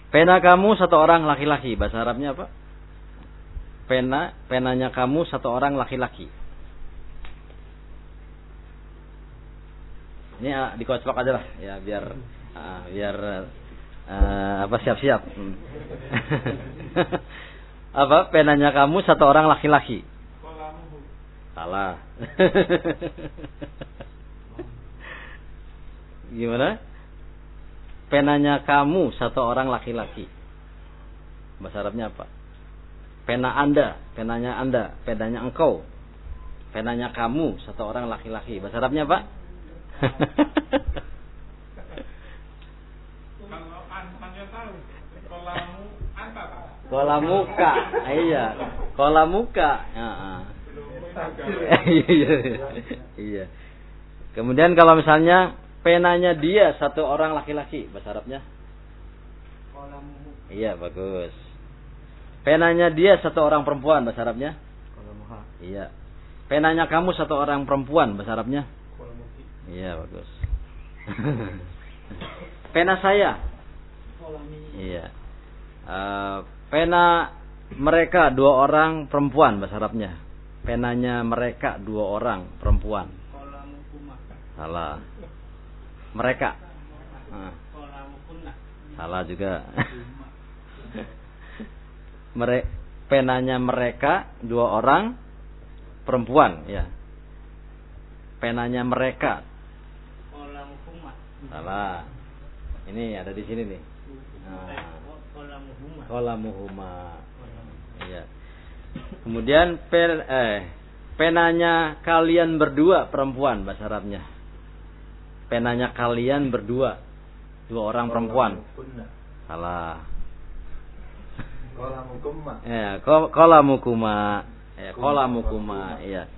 Pena kamu satu orang laki-laki, bahasa Arabnya apa? Pena, penanya kamu satu orang laki-laki. Ini ah, dikocok aja lah, ya biar ah, biar eh, apa siap-siap. Apa penanya kamu satu orang laki-laki? Salah. Gimana? Penanya kamu satu orang laki-laki. Bahasa Arabnya apa? Pena Anda, penanya Anda, penanya engkau. Penanya kamu satu orang laki-laki. Bahasa Arabnya apa? Kolamuka. Iya. Kolamuka. Ya, ah. Iya. Iya. Kemudian kalau misalnya penanya dia satu orang laki-laki, bahasa Arabnya? Iya, bagus. Penanya dia satu orang perempuan, bahasa Arabnya? Iya. Penanya kamu satu orang perempuan, bahasa Arabnya? Iya, bagus. Pena saya. Iya. Eh, pena mereka dua orang perempuan bahasa Arabnya. Penanya mereka dua orang perempuan. Salah. Mereka. Ah, kunna. salah juga. Mere penanya mereka dua orang perempuan, ya. Penanya mereka. Salah. Ini ada di sini nih. Huma. Kolamuhuma. Iya. Kemudian pen, eh, penanya kalian berdua perempuan bahasa Arabnya. Penanya kalian berdua. Dua orang perempuan. Salah. Kolamu kumma. Ya, ko- kolamukuma. Ya, kolamukuma, iya.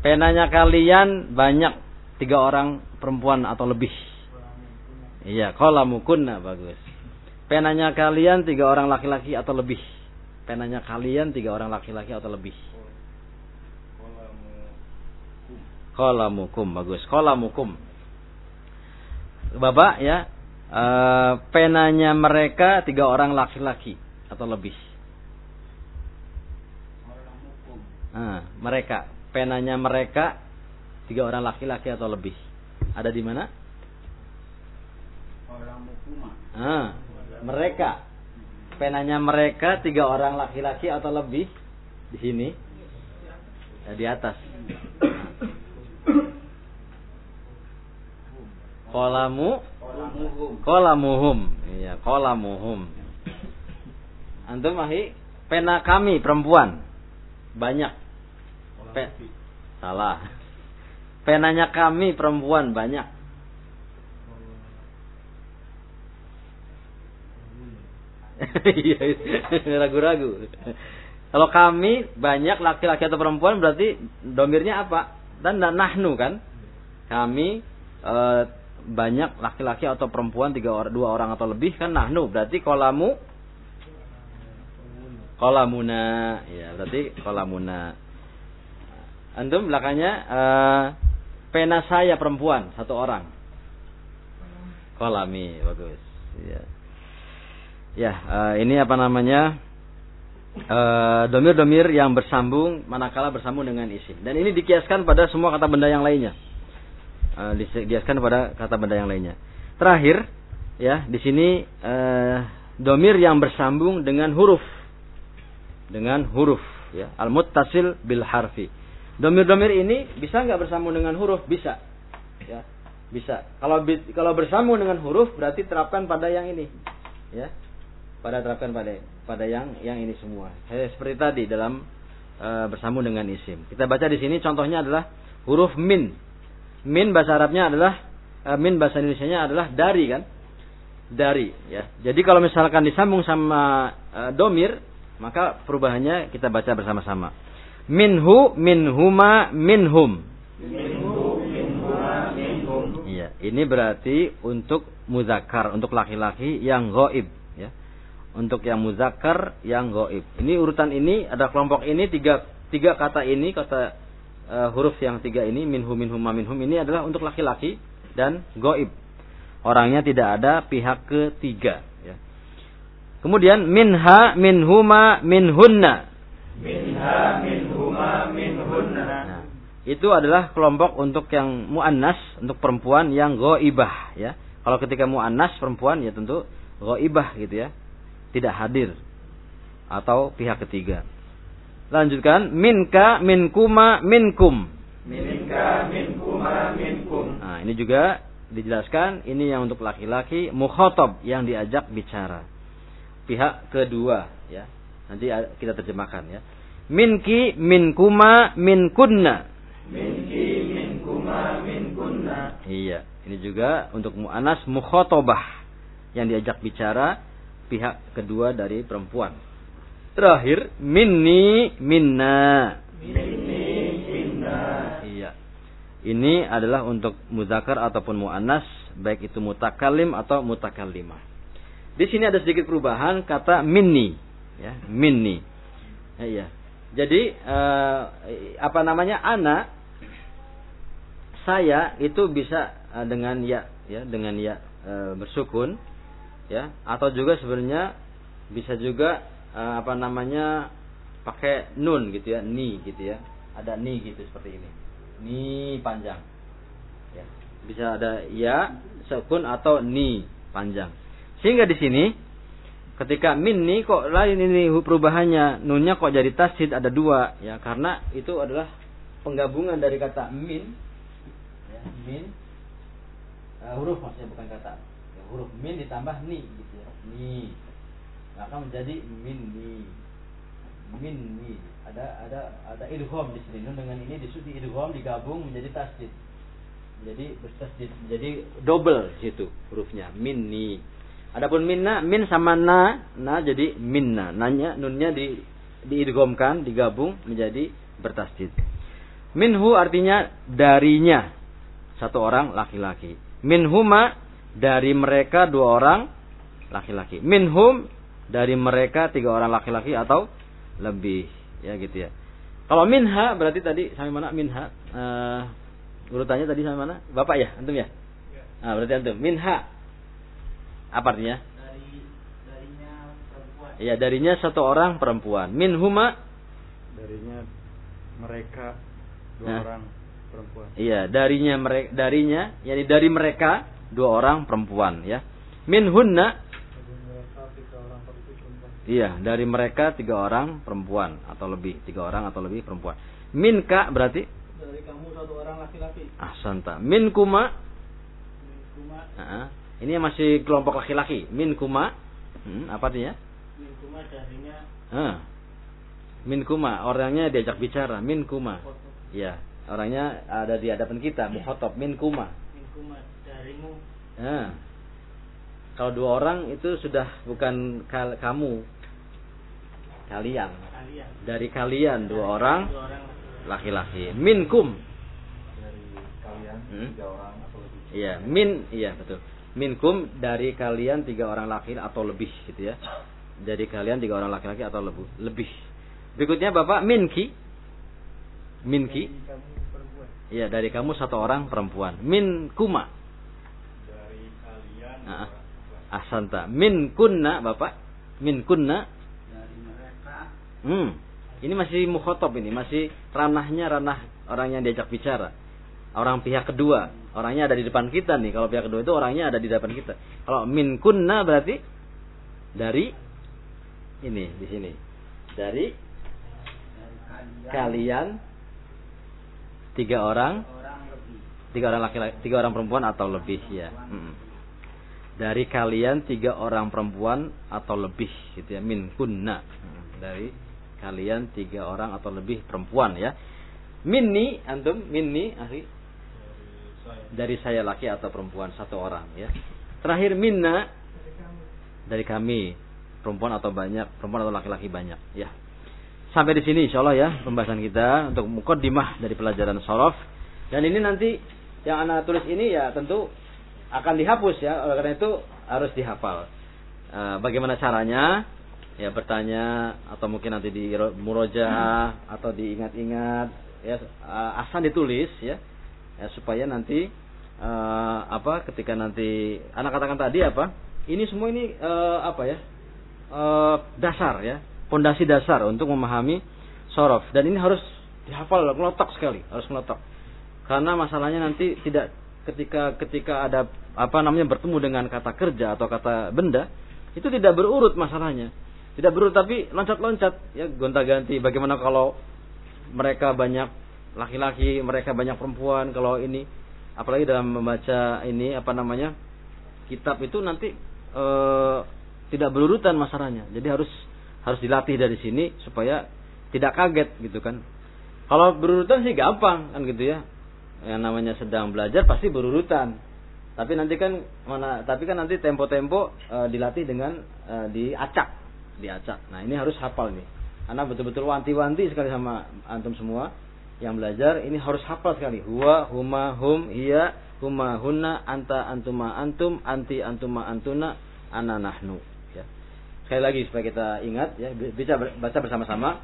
Penanya kalian banyak tiga orang perempuan atau lebih. Iya, kolamukunna bagus. Penanya kalian tiga orang laki-laki atau lebih. Penanya kalian tiga orang laki-laki atau lebih. Kolamu Kolamukum bagus. Kolamukum. Bapak ya, eh, penanya mereka tiga orang laki-laki atau lebih. Nah, mereka penanya mereka tiga orang laki-laki atau lebih. Ada di mana? Kolamu kuma. Ah, mereka penanya mereka tiga orang laki-laki atau lebih di sini? Ya, di atas. Kolamu? Kolamu hum. kolamuhum. Iya kolamuhum. Antum mahi? Pena kami perempuan. Banyak. Pe- salah. Penanya kami perempuan. Banyak ragu-ragu. Kalau kami banyak laki-laki atau perempuan berarti domirnya apa? Dan na- nahnu kan? Kami eh, banyak laki-laki atau perempuan tiga orang, dua orang atau lebih kan nahnu. Berarti kolamu? Kolamuna. Ya berarti kolamuna. Antum belakangnya eh, pena saya perempuan satu orang. Kolami bagus. Ya Ya, eh, ini apa namanya? eh, domir-domir yang bersambung manakala bersambung dengan isim. Dan ini dikiaskan pada semua kata benda yang lainnya. Eh, dikiaskan pada kata benda yang lainnya. Terakhir, ya, di sini eh, domir yang bersambung dengan huruf. Dengan huruf, ya. Al-muttasil bil harfi. Domir-domir ini bisa nggak bersambung dengan huruf? Bisa. Ya, bisa. Kalau kalau bersambung dengan huruf berarti terapkan pada yang ini. Ya pada terapkan pada pada yang yang ini semua. Eh, seperti tadi dalam eh, bersambung dengan isim. Kita baca di sini contohnya adalah huruf min. Min bahasa Arabnya adalah eh, min bahasa Indonesianya adalah dari kan? Dari ya. Jadi kalau misalkan disambung sama eh, domir, maka perubahannya kita baca bersama-sama. Minhu, minhuma, minhum. Iya, ini berarti untuk muzakkar, untuk laki-laki yang goib. Untuk yang muzakkar, yang goib. Ini urutan ini ada kelompok ini tiga tiga kata ini kata eh, huruf yang tiga ini minhum minhum ma minhum ini adalah untuk laki-laki dan goib. Orangnya tidak ada pihak ketiga. Ya. Kemudian minha minhuma minhunna. Nah, itu adalah kelompok untuk yang muannas untuk perempuan yang goibah ya. Kalau ketika muannas perempuan ya tentu goibah gitu ya, tidak hadir atau pihak ketiga. Lanjutkan minka minkuma minkum. Minka minkuma minkum. Nah, ini juga dijelaskan ini yang untuk laki-laki mukhotob yang diajak bicara. Pihak kedua ya. Nanti kita terjemahkan ya. Minki minkuma minkunna. Minki minkuma minkunna. Iya, ini juga untuk mu'anas mukhotobah yang diajak bicara pihak kedua dari perempuan. Terakhir, minni minna. Minni minna. Iya. Ini adalah untuk muzakar ataupun mu'anas, baik itu mutakalim atau mutakallimah. Di sini ada sedikit perubahan kata minni, ya, minni. Ya, iya. Jadi eh, apa namanya ana saya itu bisa eh, dengan ya ya dengan ya e, bersukun ya atau juga sebenarnya bisa juga e, apa namanya pakai nun gitu ya ni gitu ya. Ada ni gitu seperti ini. Ni panjang. Ya bisa ada ya sukun atau ni panjang. Sehingga di sini ketika min nih kok lain ini perubahannya nunnya kok jadi tasjid ada dua. Ya karena itu adalah penggabungan dari kata min. Ya, min uh, huruf maksudnya bukan kata huruf min ditambah ni gitu ya. Ni. Maka menjadi min ni. Min ni. Ada ada ada idgham di sini. Nun dengan ini disuti idgham digabung menjadi tasjid. Jadi bertasjid. Jadi double situ hurufnya. Min ni. Adapun minna, min sama na, na jadi minna. Nanya, nunnya di diidgomkan, digabung menjadi bertasjid. Minhu artinya darinya. Satu orang laki-laki. Minhuma dari mereka dua orang laki-laki. Minhum dari mereka tiga orang laki-laki atau lebih ya gitu ya. Kalau minha berarti tadi sampai mana minha? Uh, urutannya tadi sampai mana? Bapak ya, antum ya? Nah, berarti antum. Minha apa artinya? Dari darinya perempuan. Iya, darinya satu orang perempuan. Min huma darinya mereka dua nah. orang perempuan. Iya, darinya mereka darinya yakni dari mereka dua orang perempuan ya. Min hunna Iya, dari mereka tiga orang perempuan atau lebih, tiga orang atau lebih perempuan. Min ka berarti? Dari kamu satu orang laki-laki. Ahsanta. Min kuma? Min kuma. Uh ini masih kelompok laki-laki. Min kuma. Hmm, apa artinya? Min kuma darinya. Ah. Min kuma, orangnya diajak bicara. Min kuma. Ya, orangnya ada di hadapan kita. Mukhotob. Min kuma. Min kuma darimu. Ah. Kalau dua orang itu sudah bukan kal kamu. Kalian. Kalian. Dari kalian dua orang laki-laki. Minkum. Dari kalian hmm? tiga orang atau lebih. Iya, min, iya betul minkum dari kalian tiga orang laki atau lebih gitu ya. Dari kalian tiga orang laki-laki atau lebih. Lebih. Berikutnya Bapak minki. Minki. Iya, dari kamu satu orang perempuan. Min kuma. Asanta. Min kunna, Bapak. Min kunna. Dari mereka. Hmm. Ini masih mukhotob ini, masih ranahnya ranah orang yang diajak bicara. Orang pihak kedua Orangnya ada di depan kita nih. Kalau pihak kedua itu orangnya ada di depan kita. Kalau min kunna berarti dari ini di sini. Dari kalian, tiga orang, tiga orang laki-laki, tiga orang perempuan atau lebih ya. Hmm. Dari kalian tiga orang perempuan atau lebih gitu ya. Min kunna. Dari kalian tiga orang atau lebih perempuan ya. Minni antum minni ahli dari saya laki atau perempuan satu orang ya. Terakhir minna dari kami perempuan atau banyak perempuan atau laki-laki banyak ya. Sampai di sini insyaallah ya pembahasan kita untuk mukaddimah dari pelajaran sorof dan ini nanti yang anak tulis ini ya tentu akan dihapus ya. Oleh karena itu harus dihafal. E, bagaimana caranya? Ya bertanya atau mungkin nanti di murojaah atau diingat-ingat. Ya asal ditulis ya. Ya, supaya nanti uh, apa ketika nanti anak katakan tadi apa? Ini semua ini uh, apa ya? Uh, dasar ya. Pondasi dasar untuk memahami sorof. Dan ini harus dihafal meletak sekali. Harus meletak karena masalahnya nanti tidak ketika ketika ada apa namanya bertemu dengan kata kerja atau kata benda itu tidak berurut masalahnya tidak berurut tapi loncat-loncat ya gonta-ganti bagaimana kalau mereka banyak laki-laki, mereka banyak perempuan. Kalau ini apalagi dalam membaca ini apa namanya? kitab itu nanti e, tidak berurutan masalahnya. Jadi harus harus dilatih dari sini supaya tidak kaget gitu kan. Kalau berurutan sih gampang kan gitu ya. Yang namanya sedang belajar pasti berurutan. Tapi nanti kan mana tapi kan nanti tempo-tempo e, dilatih dengan e, diacak, diacak. Nah, ini harus hafal nih. Karena betul-betul wanti-wanti sekali sama antum semua yang belajar ini harus hafal sekali. Huwa, huma, hum, iya, huma, hunna, anta, antuma, antum, anti, antuma, antuna, ana, nahnu. Ya. Sekali lagi supaya kita ingat ya, bisa baca bersama-sama.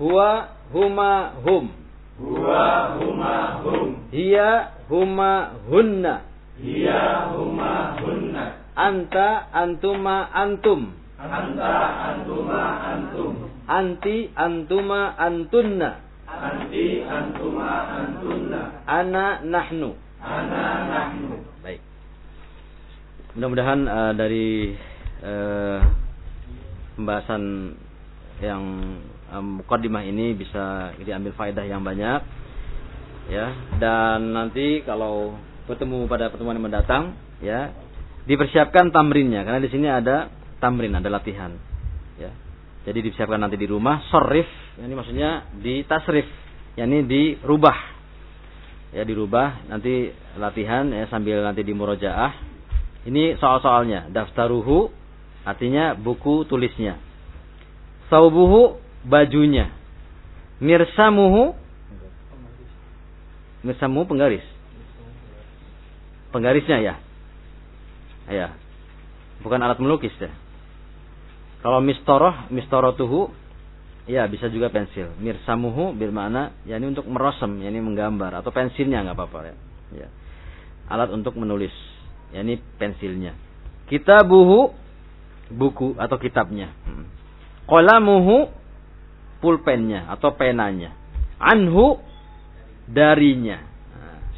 Huwa, huma, hum. Huwa, huma, hum. Iya, huma, hunna. Hiya huma hunna. Anta antuma antum. Anta antuma antum. Anti antuma antunna. Anti antuma antunna. Ana nahnu. Ana nahnu. Baik. Mudah-mudahan uh, dari uh, pembahasan yang mukadimah ini bisa diambil faedah yang banyak ya. Dan nanti kalau bertemu pada pertemuan yang mendatang ya dipersiapkan tamrinnya. Karena di sini ada tamrin ada latihan ya. Jadi dipersiapkan nanti di rumah sorif ini maksudnya di tasrif yakni dirubah ya dirubah. Nanti latihan ya sambil nanti di murojaah. Ini soal-soalnya daftaruhu artinya buku tulisnya. Saubuhu bajunya. Mirsamuhu mirsamuhu penggaris. Penggarisnya ya? Ya. Bukan alat melukis ya? Kalau mistoroh mistorotuhu ya bisa juga pensil. Mirsamuhu bermakna yakni untuk merosem yakni menggambar atau pensilnya nggak apa-apa ya. ya. Alat untuk menulis yakni pensilnya. Kitabuhu buku atau kitabnya. Hmm. qalamuhu pulpennya atau penanya. Anhu darinya.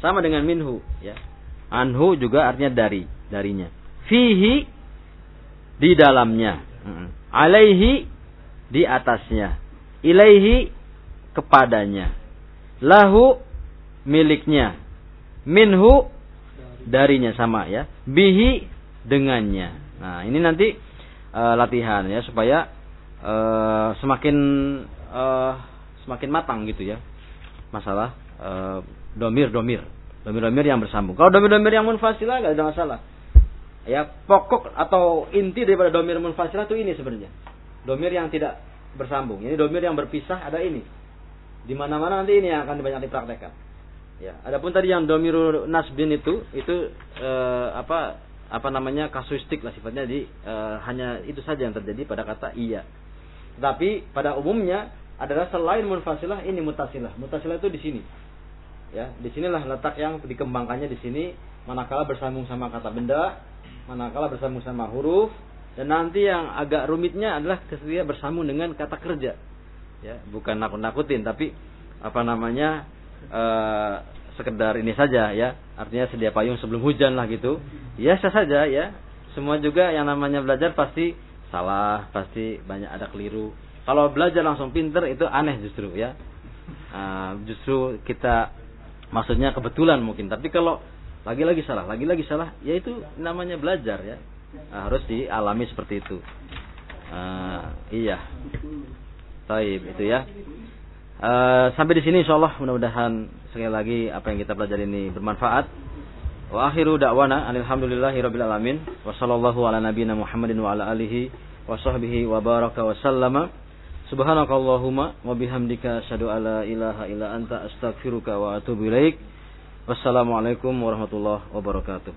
Sama dengan minhu ya. Anhu juga artinya dari darinya. Fihi di dalamnya. Alaihi di atasnya. Ilaihi kepadanya. Lahu miliknya. Minhu darinya sama ya. Bihi dengannya. Nah ini nanti uh, latihan ya supaya uh, semakin uh, semakin matang gitu ya masalah uh, domir domir domir domir yang bersambung kalau domir domir yang munfasilah nggak ada masalah ya pokok atau inti daripada domir munfasilah itu ini sebenarnya domir yang tidak bersambung. Ini domir yang berpisah ada ini. Di mana-mana nanti ini yang akan banyak dipraktekkan. Ya, adapun tadi yang domir nasbin itu itu eh, apa apa namanya kasuistik lah sifatnya di eh, hanya itu saja yang terjadi pada kata iya. Tapi pada umumnya adalah selain munfasilah ini mutasilah. Mutasilah itu di sini. Ya, di sinilah letak yang dikembangkannya di sini manakala bersambung sama kata benda, manakala bersambung sama huruf, dan nanti yang agak rumitnya adalah ketika bersambung dengan kata kerja. Ya, bukan nakut-nakutin tapi apa namanya uh, sekedar ini saja ya. Artinya sedia payung sebelum hujan lah gitu. Ya saja ya. Semua juga yang namanya belajar pasti salah, pasti banyak ada keliru. Kalau belajar langsung pinter itu aneh justru ya. Uh, justru kita maksudnya kebetulan mungkin. Tapi kalau lagi-lagi salah, lagi-lagi salah, ya itu namanya belajar ya uh, harus dialami seperti itu. Uh, iya. Taib itu ya. Uh, sampai di sini insyaallah mudah-mudahan sekali lagi apa yang kita pelajari ini bermanfaat. Wa akhiru da'wana alhamdulillahi rabbil alamin wa sallallahu ala nabiyyina Muhammadin wa ala alihi wa sahbihi wa baraka wa sallama. Subhanakallahumma wa bihamdika asyhadu alla ilaha illa anta astaghfiruka wa atubu ilaik. Wassalamualaikum warahmatullahi wabarakatuh.